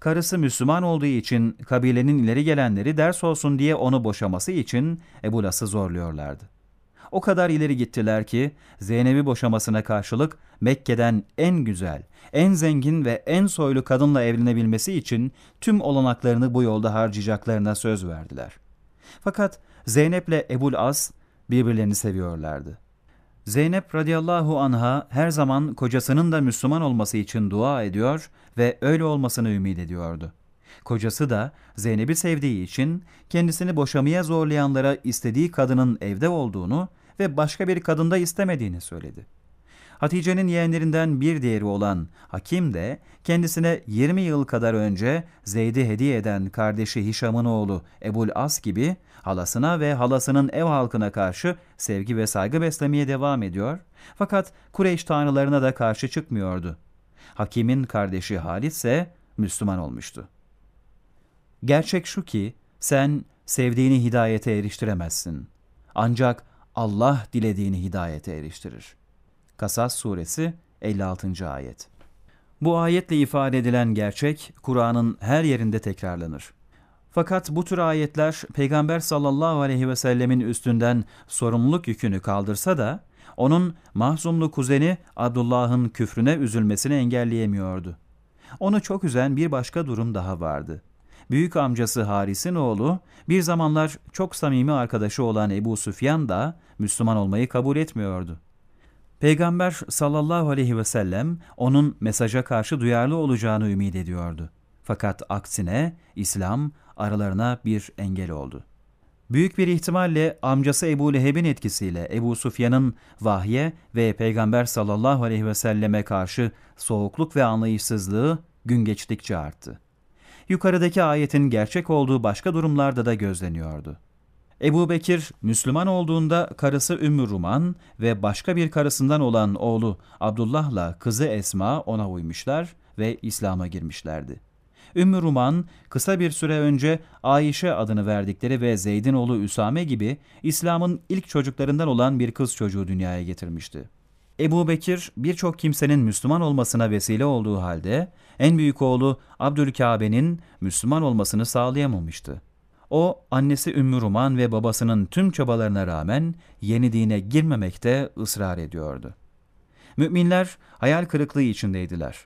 Karısı Müslüman olduğu için kabilenin ileri gelenleri ders olsun diye onu boşaması için Ebu Las'ı zorluyorlardı. O kadar ileri gittiler ki Zeynep'i boşamasına karşılık Mekke'den en güzel, en zengin ve en soylu kadınla evlenebilmesi için tüm olanaklarını bu yolda harcayacaklarına söz verdiler. Fakat Zeynep'le Ebul As birbirlerini seviyorlardı. Zeynep radıyallahu anha her zaman kocasının da Müslüman olması için dua ediyor ve öyle olmasını ümit ediyordu. Kocası da Zeynep'i sevdiği için kendisini boşamaya zorlayanlara istediği kadının evde olduğunu ve başka bir kadında istemediğini söyledi. Hatice'nin yeğenlerinden bir diğeri olan Hakim de kendisine 20 yıl kadar önce Zeyd'i hediye eden kardeşi Hişam'ın oğlu Ebul As gibi halasına ve halasının ev halkına karşı sevgi ve saygı beslemeye devam ediyor fakat Kureyş tanrılarına da karşı çıkmıyordu. Hakim'in kardeşi Halit ise Müslüman olmuştu. Gerçek şu ki sen sevdiğini hidayete eriştiremezsin. Ancak Allah dilediğini hidayete eriştirir. Kasas suresi 56. ayet. Bu ayetle ifade edilen gerçek Kur'an'ın her yerinde tekrarlanır. Fakat bu tür ayetler Peygamber sallallahu aleyhi ve sellemin üstünden sorumluluk yükünü kaldırsa da onun mahzumlu kuzeni Abdullah'ın küfrüne üzülmesini engelleyemiyordu. Onu çok üzen bir başka durum daha vardı. Büyük amcası Haris'in oğlu bir zamanlar çok samimi arkadaşı olan Ebu Süfyan da Müslüman olmayı kabul etmiyordu. Peygamber sallallahu aleyhi ve sellem onun mesaja karşı duyarlı olacağını ümit ediyordu. Fakat aksine İslam aralarına bir engel oldu. Büyük bir ihtimalle amcası Ebu Leheb'in etkisiyle Ebu Sufyan'ın vahye ve Peygamber sallallahu aleyhi ve selleme karşı soğukluk ve anlayışsızlığı gün geçtikçe arttı. Yukarıdaki ayetin gerçek olduğu başka durumlarda da gözleniyordu. Ebu Bekir Müslüman olduğunda karısı Ümmü Ruman ve başka bir karısından olan oğlu Abdullah'la kızı Esma ona uymuşlar ve İslam'a girmişlerdi. Ümmü Ruman kısa bir süre önce Ayşe adını verdikleri ve Zeyd'in oğlu Üsame gibi İslam'ın ilk çocuklarından olan bir kız çocuğu dünyaya getirmişti. Ebu Bekir birçok kimsenin Müslüman olmasına vesile olduğu halde en büyük oğlu Abdülkabe'nin Müslüman olmasını sağlayamamıştı. O annesi Ümmü Ruman ve babasının tüm çabalarına rağmen yeni dine girmemekte ısrar ediyordu. Müminler hayal kırıklığı içindeydiler.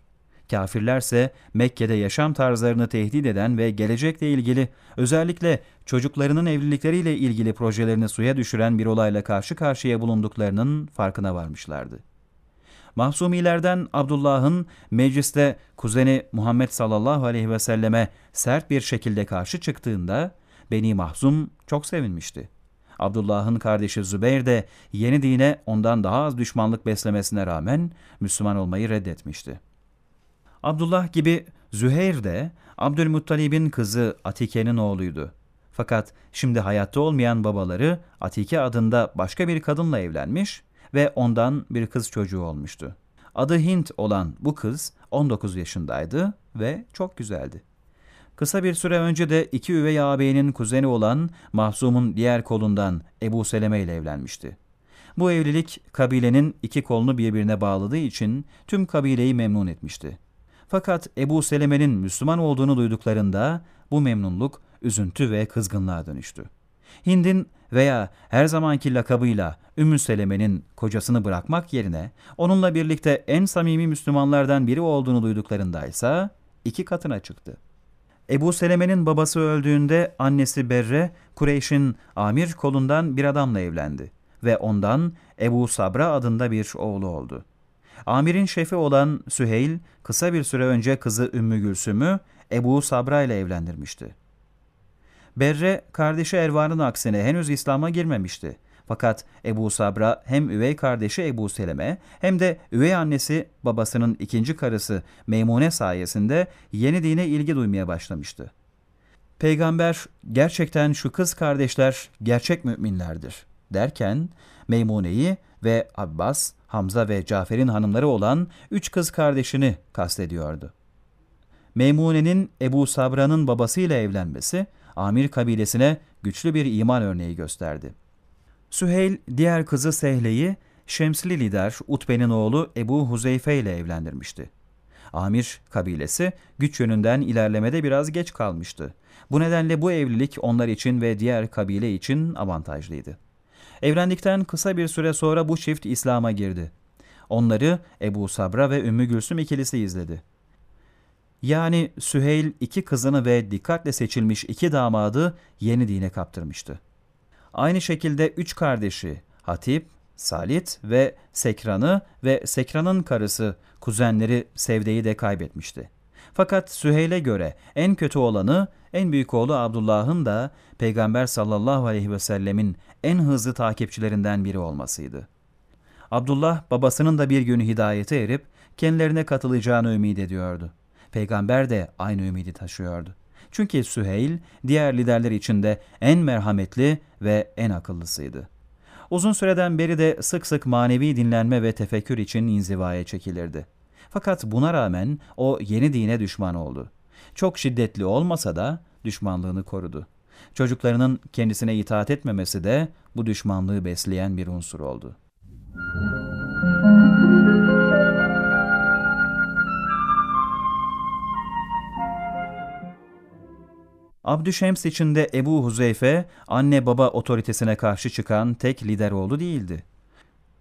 Kafirlerse Mekke'de yaşam tarzlarını tehdit eden ve gelecekle ilgili özellikle çocuklarının evlilikleriyle ilgili projelerini suya düşüren bir olayla karşı karşıya bulunduklarının farkına varmışlardı. Mahsumilerden Abdullah'ın mecliste kuzeni Muhammed sallallahu aleyhi ve selleme sert bir şekilde karşı çıktığında Beni Mahzum çok sevinmişti. Abdullah'ın kardeşi Zübeyir de yeni dine ondan daha az düşmanlık beslemesine rağmen Müslüman olmayı reddetmişti. Abdullah gibi Züheyr de Abdülmuttalib'in kızı Atike'nin oğluydu. Fakat şimdi hayatta olmayan babaları Atike adında başka bir kadınla evlenmiş ve ondan bir kız çocuğu olmuştu. Adı Hint olan bu kız 19 yaşındaydı ve çok güzeldi. Kısa bir süre önce de iki üvey ağabeyinin kuzeni olan Mahzum'un diğer kolundan Ebu Seleme ile evlenmişti. Bu evlilik kabilenin iki kolunu birbirine bağladığı için tüm kabileyi memnun etmişti. Fakat Ebu Seleme'nin Müslüman olduğunu duyduklarında bu memnunluk üzüntü ve kızgınlığa dönüştü. Hind'in veya her zamanki lakabıyla Ümmü Seleme'nin kocasını bırakmak yerine onunla birlikte en samimi Müslümanlardan biri olduğunu duyduklarında ise iki katına çıktı. Ebu Seleme'nin babası öldüğünde annesi Berre, Kureyş'in amir kolundan bir adamla evlendi ve ondan Ebu Sabra adında bir oğlu oldu. Amir'in şefi olan Süheyl, kısa bir süre önce kızı Ümmü Gülsüm'ü Ebu Sabra ile evlendirmişti. Berre, kardeşi Ervan'ın aksine henüz İslam'a girmemişti. Fakat Ebu Sabra hem üvey kardeşi Ebu Seleme hem de üvey annesi babasının ikinci karısı Meymune sayesinde yeni dine ilgi duymaya başlamıştı. Peygamber gerçekten şu kız kardeşler gerçek müminlerdir derken Meymune'yi ve Abbas, Hamza ve Cafer'in hanımları olan üç kız kardeşini kastediyordu. Meymune'nin Ebu Sabra'nın babasıyla evlenmesi Amir kabilesine güçlü bir iman örneği gösterdi. Süheyl diğer kızı Sehle'yi Şemsli lider Utbe'nin oğlu Ebu Huzeyfe ile evlendirmişti. Amir kabilesi güç yönünden ilerlemede biraz geç kalmıştı. Bu nedenle bu evlilik onlar için ve diğer kabile için avantajlıydı. Evlendikten kısa bir süre sonra bu çift İslam'a girdi. Onları Ebu Sabra ve Ümmü Gülsüm ikilisi izledi. Yani Süheyl iki kızını ve dikkatle seçilmiş iki damadı yeni dine kaptırmıştı. Aynı şekilde üç kardeşi Hatip, Salit ve Sekran'ı ve Sekran'ın karısı kuzenleri Sevde'yi de kaybetmişti. Fakat Süheyl'e göre en kötü olanı en büyük oğlu Abdullah'ın da Peygamber sallallahu aleyhi ve sellemin en hızlı takipçilerinden biri olmasıydı. Abdullah babasının da bir gün hidayete erip kendilerine katılacağını ümit ediyordu. Peygamber de aynı ümidi taşıyordu. Çünkü Süheyl diğer liderler içinde en merhametli ve en akıllısıydı. Uzun süreden beri de sık sık manevi dinlenme ve tefekkür için inzivaya çekilirdi. Fakat buna rağmen o yeni dine düşman oldu. Çok şiddetli olmasa da düşmanlığını korudu. Çocuklarının kendisine itaat etmemesi de bu düşmanlığı besleyen bir unsur oldu. Abdüşems içinde Ebu Huzeyfe, anne baba otoritesine karşı çıkan tek lider oldu değildi.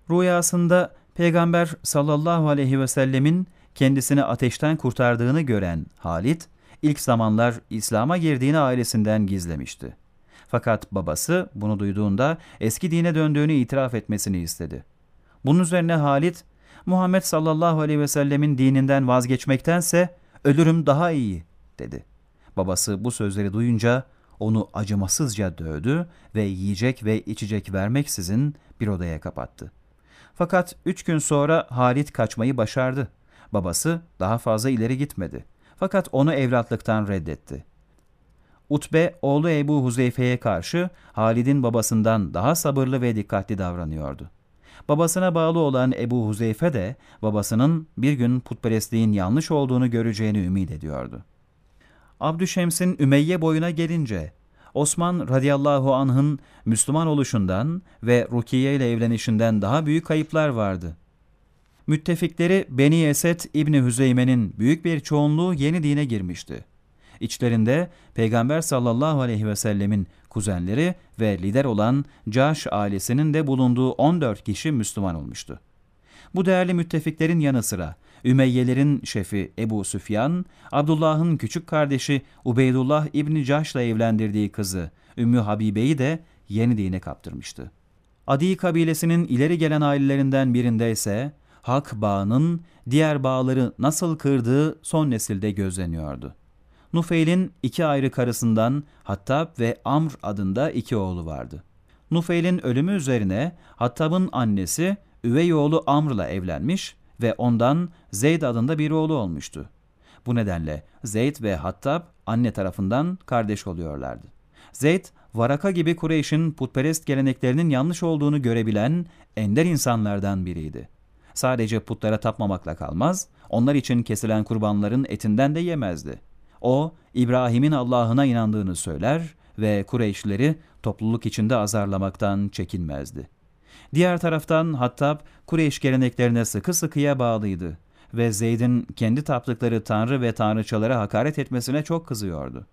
Rüyasında Peygamber sallallahu aleyhi ve sellemin kendisini ateşten kurtardığını gören Halit, ilk zamanlar İslam'a girdiğini ailesinden gizlemişti. Fakat babası bunu duyduğunda eski dine döndüğünü itiraf etmesini istedi. Bunun üzerine Halit, Muhammed sallallahu aleyhi ve sellemin dininden vazgeçmektense ölürüm daha iyi dedi. Babası bu sözleri duyunca onu acımasızca dövdü ve yiyecek ve içecek vermeksizin bir odaya kapattı. Fakat üç gün sonra Halit kaçmayı başardı. Babası daha fazla ileri gitmedi. Fakat onu evlatlıktan reddetti. Utbe oğlu Ebu Huzeyfe'ye karşı Halid'in babasından daha sabırlı ve dikkatli davranıyordu. Babasına bağlı olan Ebu Huzeyfe de babasının bir gün putperestliğin yanlış olduğunu göreceğini ümit ediyordu. Abdüşems'in Ümeyye boyuna gelince Osman radıyallahu anh'ın Müslüman oluşundan ve Rukiye ile evlenişinden daha büyük kayıplar vardı. Müttefikleri Beni Esed İbni Hüzeyme'nin büyük bir çoğunluğu yeni dine girmişti. İçlerinde Peygamber sallallahu aleyhi ve sellemin kuzenleri ve lider olan Caş ailesinin de bulunduğu 14 kişi Müslüman olmuştu. Bu değerli müttefiklerin yanı sıra Ümeyyelerin şefi Ebu Süfyan, Abdullah'ın küçük kardeşi Ubeydullah İbni Caş'la evlendirdiği kızı Ümmü Habibe'yi de yeni dine kaptırmıştı. Adi kabilesinin ileri gelen ailelerinden birinde ise hak bağının diğer bağları nasıl kırdığı son nesilde gözleniyordu. Nufeil'in iki ayrı karısından Hattab ve Amr adında iki oğlu vardı. Nufeil'in ölümü üzerine Hattab'ın annesi üvey oğlu Amr'la evlenmiş ve ondan Zeyd adında bir oğlu olmuştu. Bu nedenle Zeyd ve Hattab anne tarafından kardeş oluyorlardı. Zeyd, Varaka gibi Kureyş'in putperest geleneklerinin yanlış olduğunu görebilen ender insanlardan biriydi. Sadece putlara tapmamakla kalmaz, onlar için kesilen kurbanların etinden de yemezdi. O, İbrahim'in Allah'ına inandığını söyler ve Kureyşlileri topluluk içinde azarlamaktan çekinmezdi. Diğer taraftan Hattab, Kureyş geleneklerine sıkı sıkıya bağlıydı ve Zeyd'in kendi taptıkları tanrı ve tanrıçalara hakaret etmesine çok kızıyordu.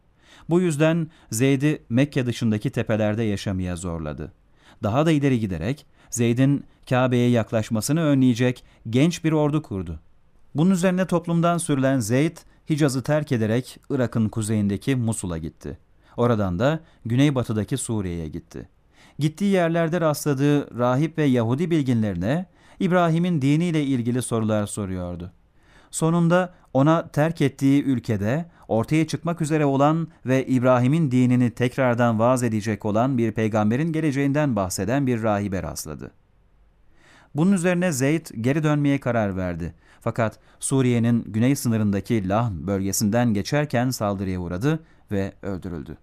Bu yüzden Zeyd'i Mekke dışındaki tepelerde yaşamaya zorladı. Daha da ileri giderek Zeyd'in Kabe'ye yaklaşmasını önleyecek genç bir ordu kurdu. Bunun üzerine toplumdan sürülen Zeyd, Hicaz'ı terk ederek Irak'ın kuzeyindeki Musul'a gitti. Oradan da güneybatıdaki Suriye'ye gitti. Gittiği yerlerde rastladığı rahip ve Yahudi bilginlerine İbrahim'in diniyle ilgili sorular soruyordu. Sonunda ona terk ettiği ülkede ortaya çıkmak üzere olan ve İbrahim'in dinini tekrardan vaaz edecek olan bir peygamberin geleceğinden bahseden bir rahibe rastladı. Bunun üzerine Zeyd geri dönmeye karar verdi. Fakat Suriye'nin güney sınırındaki Lahm bölgesinden geçerken saldırıya uğradı ve öldürüldü.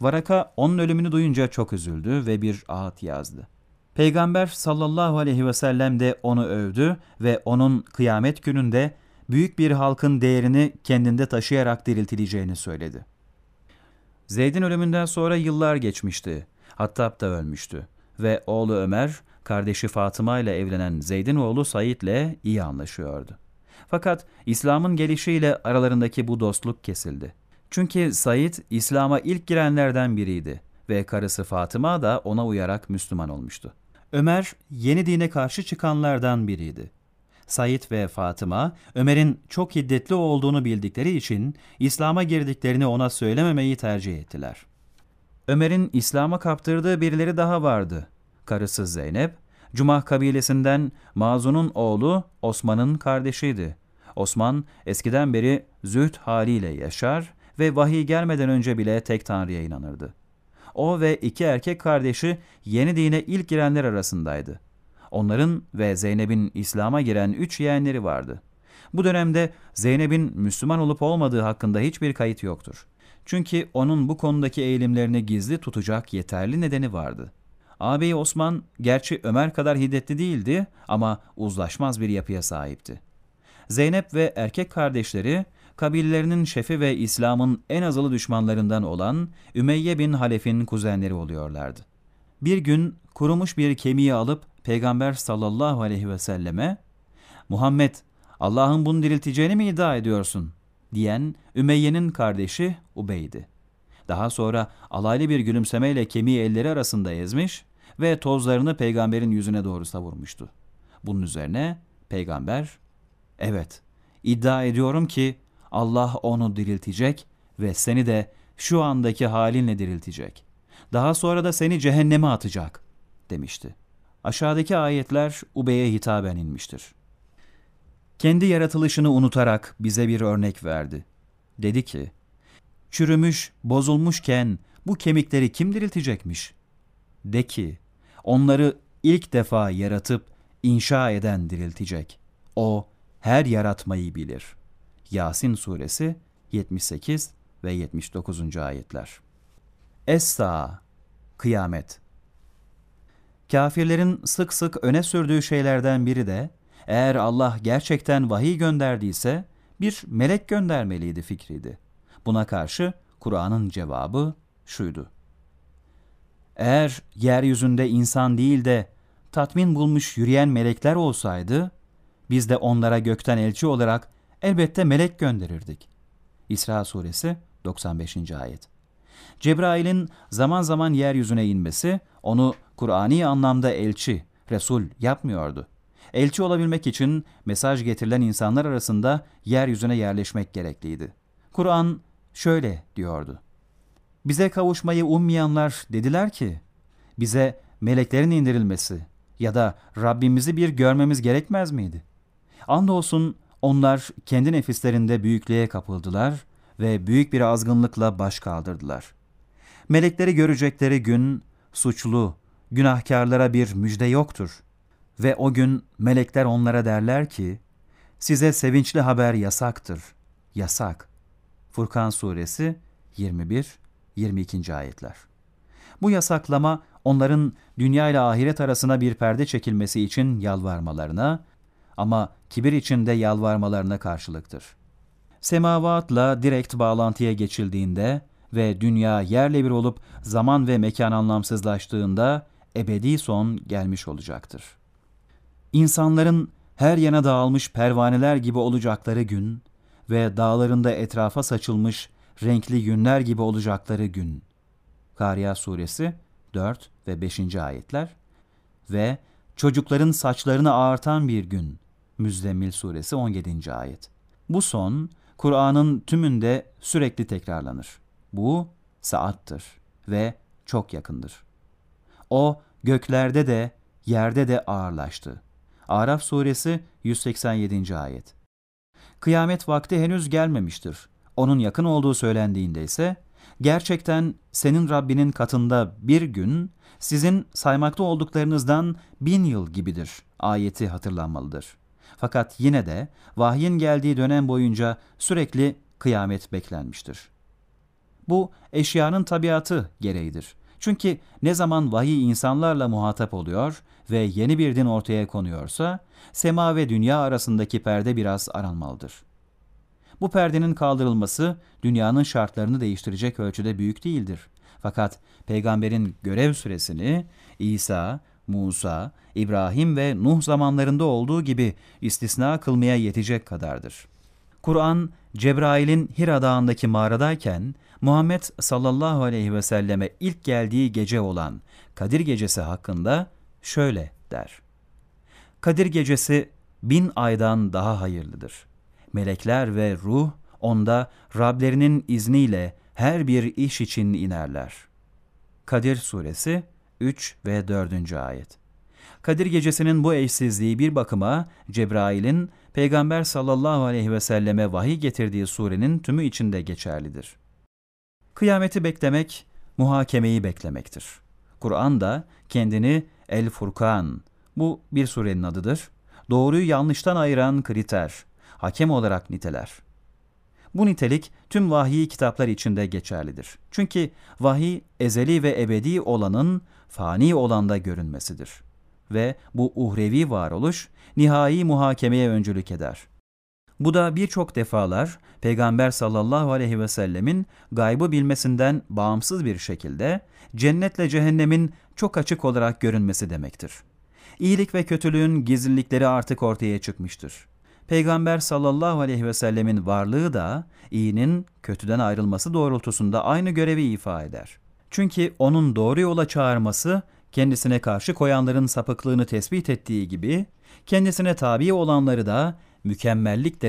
Varaka onun ölümünü duyunca çok üzüldü ve bir ağıt yazdı. Peygamber sallallahu aleyhi ve sellem de onu övdü ve onun kıyamet gününde büyük bir halkın değerini kendinde taşıyarak diriltileceğini söyledi. Zeyd'in ölümünden sonra yıllar geçmişti. Hattab da ölmüştü ve oğlu Ömer, kardeşi Fatıma ile evlenen Zeyd'in oğlu Said ile iyi anlaşıyordu. Fakat İslam'ın gelişiyle aralarındaki bu dostluk kesildi. Çünkü Said İslam'a ilk girenlerden biriydi ve karısı Fatıma da ona uyarak Müslüman olmuştu. Ömer yeni dine karşı çıkanlardan biriydi. Said ve Fatıma, Ömer'in çok hiddetli olduğunu bildikleri için İslam'a girdiklerini ona söylememeyi tercih ettiler. Ömer'in İslam'a kaptırdığı birileri daha vardı. Karısı Zeynep, Cumah kabilesinden Mazun'un oğlu Osman'ın kardeşiydi. Osman eskiden beri züht haliyle yaşar ve vahiy gelmeden önce bile tek Tanrı'ya inanırdı. O ve iki erkek kardeşi yeni dine ilk girenler arasındaydı. Onların ve Zeynep'in İslam'a giren üç yeğenleri vardı. Bu dönemde Zeynep'in Müslüman olup olmadığı hakkında hiçbir kayıt yoktur. Çünkü onun bu konudaki eğilimlerini gizli tutacak yeterli nedeni vardı. Ağabeyi Osman gerçi Ömer kadar hiddetli değildi ama uzlaşmaz bir yapıya sahipti. Zeynep ve erkek kardeşleri kabilelerinin şefi ve İslam'ın en azılı düşmanlarından olan Ümeyye bin Halef'in kuzenleri oluyorlardı. Bir gün kurumuş bir kemiği alıp Peygamber sallallahu aleyhi ve selleme Muhammed Allah'ın bunu dirilteceğini mi iddia ediyorsun? diyen Ümeyye'nin kardeşi Ubey'di. Daha sonra alaylı bir gülümsemeyle kemiği elleri arasında ezmiş ve tozlarını peygamberin yüzüne doğru savurmuştu. Bunun üzerine peygamber, evet iddia ediyorum ki Allah onu diriltecek ve seni de şu andaki halinle diriltecek. Daha sonra da seni cehenneme atacak demişti. Aşağıdaki ayetler Ubey'e hitaben inmiştir. Kendi yaratılışını unutarak bize bir örnek verdi. Dedi ki, çürümüş, bozulmuşken bu kemikleri kim diriltecekmiş? De ki, onları ilk defa yaratıp inşa eden diriltecek. O her yaratmayı bilir. Yasin suresi 78 ve 79. ayetler. Es-Saa, kıyamet. Kafirlerin sık sık öne sürdüğü şeylerden biri de eğer Allah gerçekten vahiy gönderdiyse bir melek göndermeliydi fikriydi. Buna karşı Kur'an'ın cevabı şuydu. Eğer yeryüzünde insan değil de tatmin bulmuş yürüyen melekler olsaydı, biz de onlara gökten elçi olarak elbette melek gönderirdik. İsra suresi 95. ayet. Cebrail'in zaman zaman yeryüzüne inmesi onu Kur'ani anlamda elçi, Resul yapmıyordu. Elçi olabilmek için mesaj getirilen insanlar arasında yeryüzüne yerleşmek gerekliydi. Kur'an şöyle diyordu. Bize kavuşmayı ummayanlar dediler ki, bize meleklerin indirilmesi ya da Rabbimizi bir görmemiz gerekmez miydi? Andolsun onlar kendi nefislerinde büyüklüğe kapıldılar ve büyük bir azgınlıkla baş kaldırdılar. Melekleri görecekleri gün suçlu, günahkarlara bir müjde yoktur. Ve o gün melekler onlara derler ki, size sevinçli haber yasaktır. Yasak. Furkan suresi 21-22. ayetler. Bu yasaklama onların dünya ile ahiret arasına bir perde çekilmesi için yalvarmalarına ama kibir içinde yalvarmalarına karşılıktır. Semavatla direkt bağlantıya geçildiğinde ve dünya yerle bir olup zaman ve mekan anlamsızlaştığında ebedi son gelmiş olacaktır. İnsanların her yana dağılmış pervaneler gibi olacakları gün ve dağlarında etrafa saçılmış renkli günler gibi olacakları gün. Kariya suresi 4 ve 5. ayetler ve çocukların saçlarını ağartan bir gün. Müzdemmil suresi 17. ayet. Bu son Kur'an'ın tümünde sürekli tekrarlanır. Bu saattır ve çok yakındır. O göklerde de yerde de ağırlaştı. Araf suresi 187. ayet. Kıyamet vakti henüz gelmemiştir. Onun yakın olduğu söylendiğinde ise gerçekten senin Rabbinin katında bir gün sizin saymakta olduklarınızdan bin yıl gibidir ayeti hatırlanmalıdır. Fakat yine de vahyin geldiği dönem boyunca sürekli kıyamet beklenmiştir. Bu eşyanın tabiatı gereğidir. Çünkü ne zaman vahiy insanlarla muhatap oluyor ve yeni bir din ortaya konuyorsa, sema ve dünya arasındaki perde biraz aranmalıdır. Bu perdenin kaldırılması dünyanın şartlarını değiştirecek ölçüde büyük değildir. Fakat peygamberin görev süresini İsa, Musa, İbrahim ve Nuh zamanlarında olduğu gibi istisna kılmaya yetecek kadardır. Kur'an, Cebrail'in Hira Dağı'ndaki mağaradayken Muhammed sallallahu aleyhi ve selleme ilk geldiği gece olan Kadir Gecesi hakkında şöyle der. Kadir Gecesi bin aydan daha hayırlıdır. Melekler ve ruh onda Rablerinin izniyle her bir iş için inerler. Kadir Suresi 3 ve 4. ayet. Kadir Gecesi'nin bu eşsizliği bir bakıma Cebrail'in Peygamber sallallahu aleyhi ve selleme vahiy getirdiği surenin tümü içinde geçerlidir. Kıyameti beklemek, muhakemeyi beklemektir. Kur'an da kendini El Furkan, bu bir surenin adıdır, doğruyu yanlıştan ayıran kriter, hakem olarak niteler. Bu nitelik tüm vahiy kitaplar içinde geçerlidir. Çünkü vahiy ezeli ve ebedi olanın fani olanda görünmesidir. Ve bu uhrevi varoluş nihai muhakemeye öncülük eder. Bu da birçok defalar Peygamber sallallahu aleyhi ve sellemin gaybı bilmesinden bağımsız bir şekilde cennetle cehennemin çok açık olarak görünmesi demektir. İyilik ve kötülüğün gizlilikleri artık ortaya çıkmıştır. Peygamber sallallahu aleyhi ve sellemin varlığı da iyinin kötüden ayrılması doğrultusunda aynı görevi ifa eder. Çünkü onun doğru yola çağırması kendisine karşı koyanların sapıklığını tespit ettiği gibi kendisine tabi olanları da mükemmellik derecesinde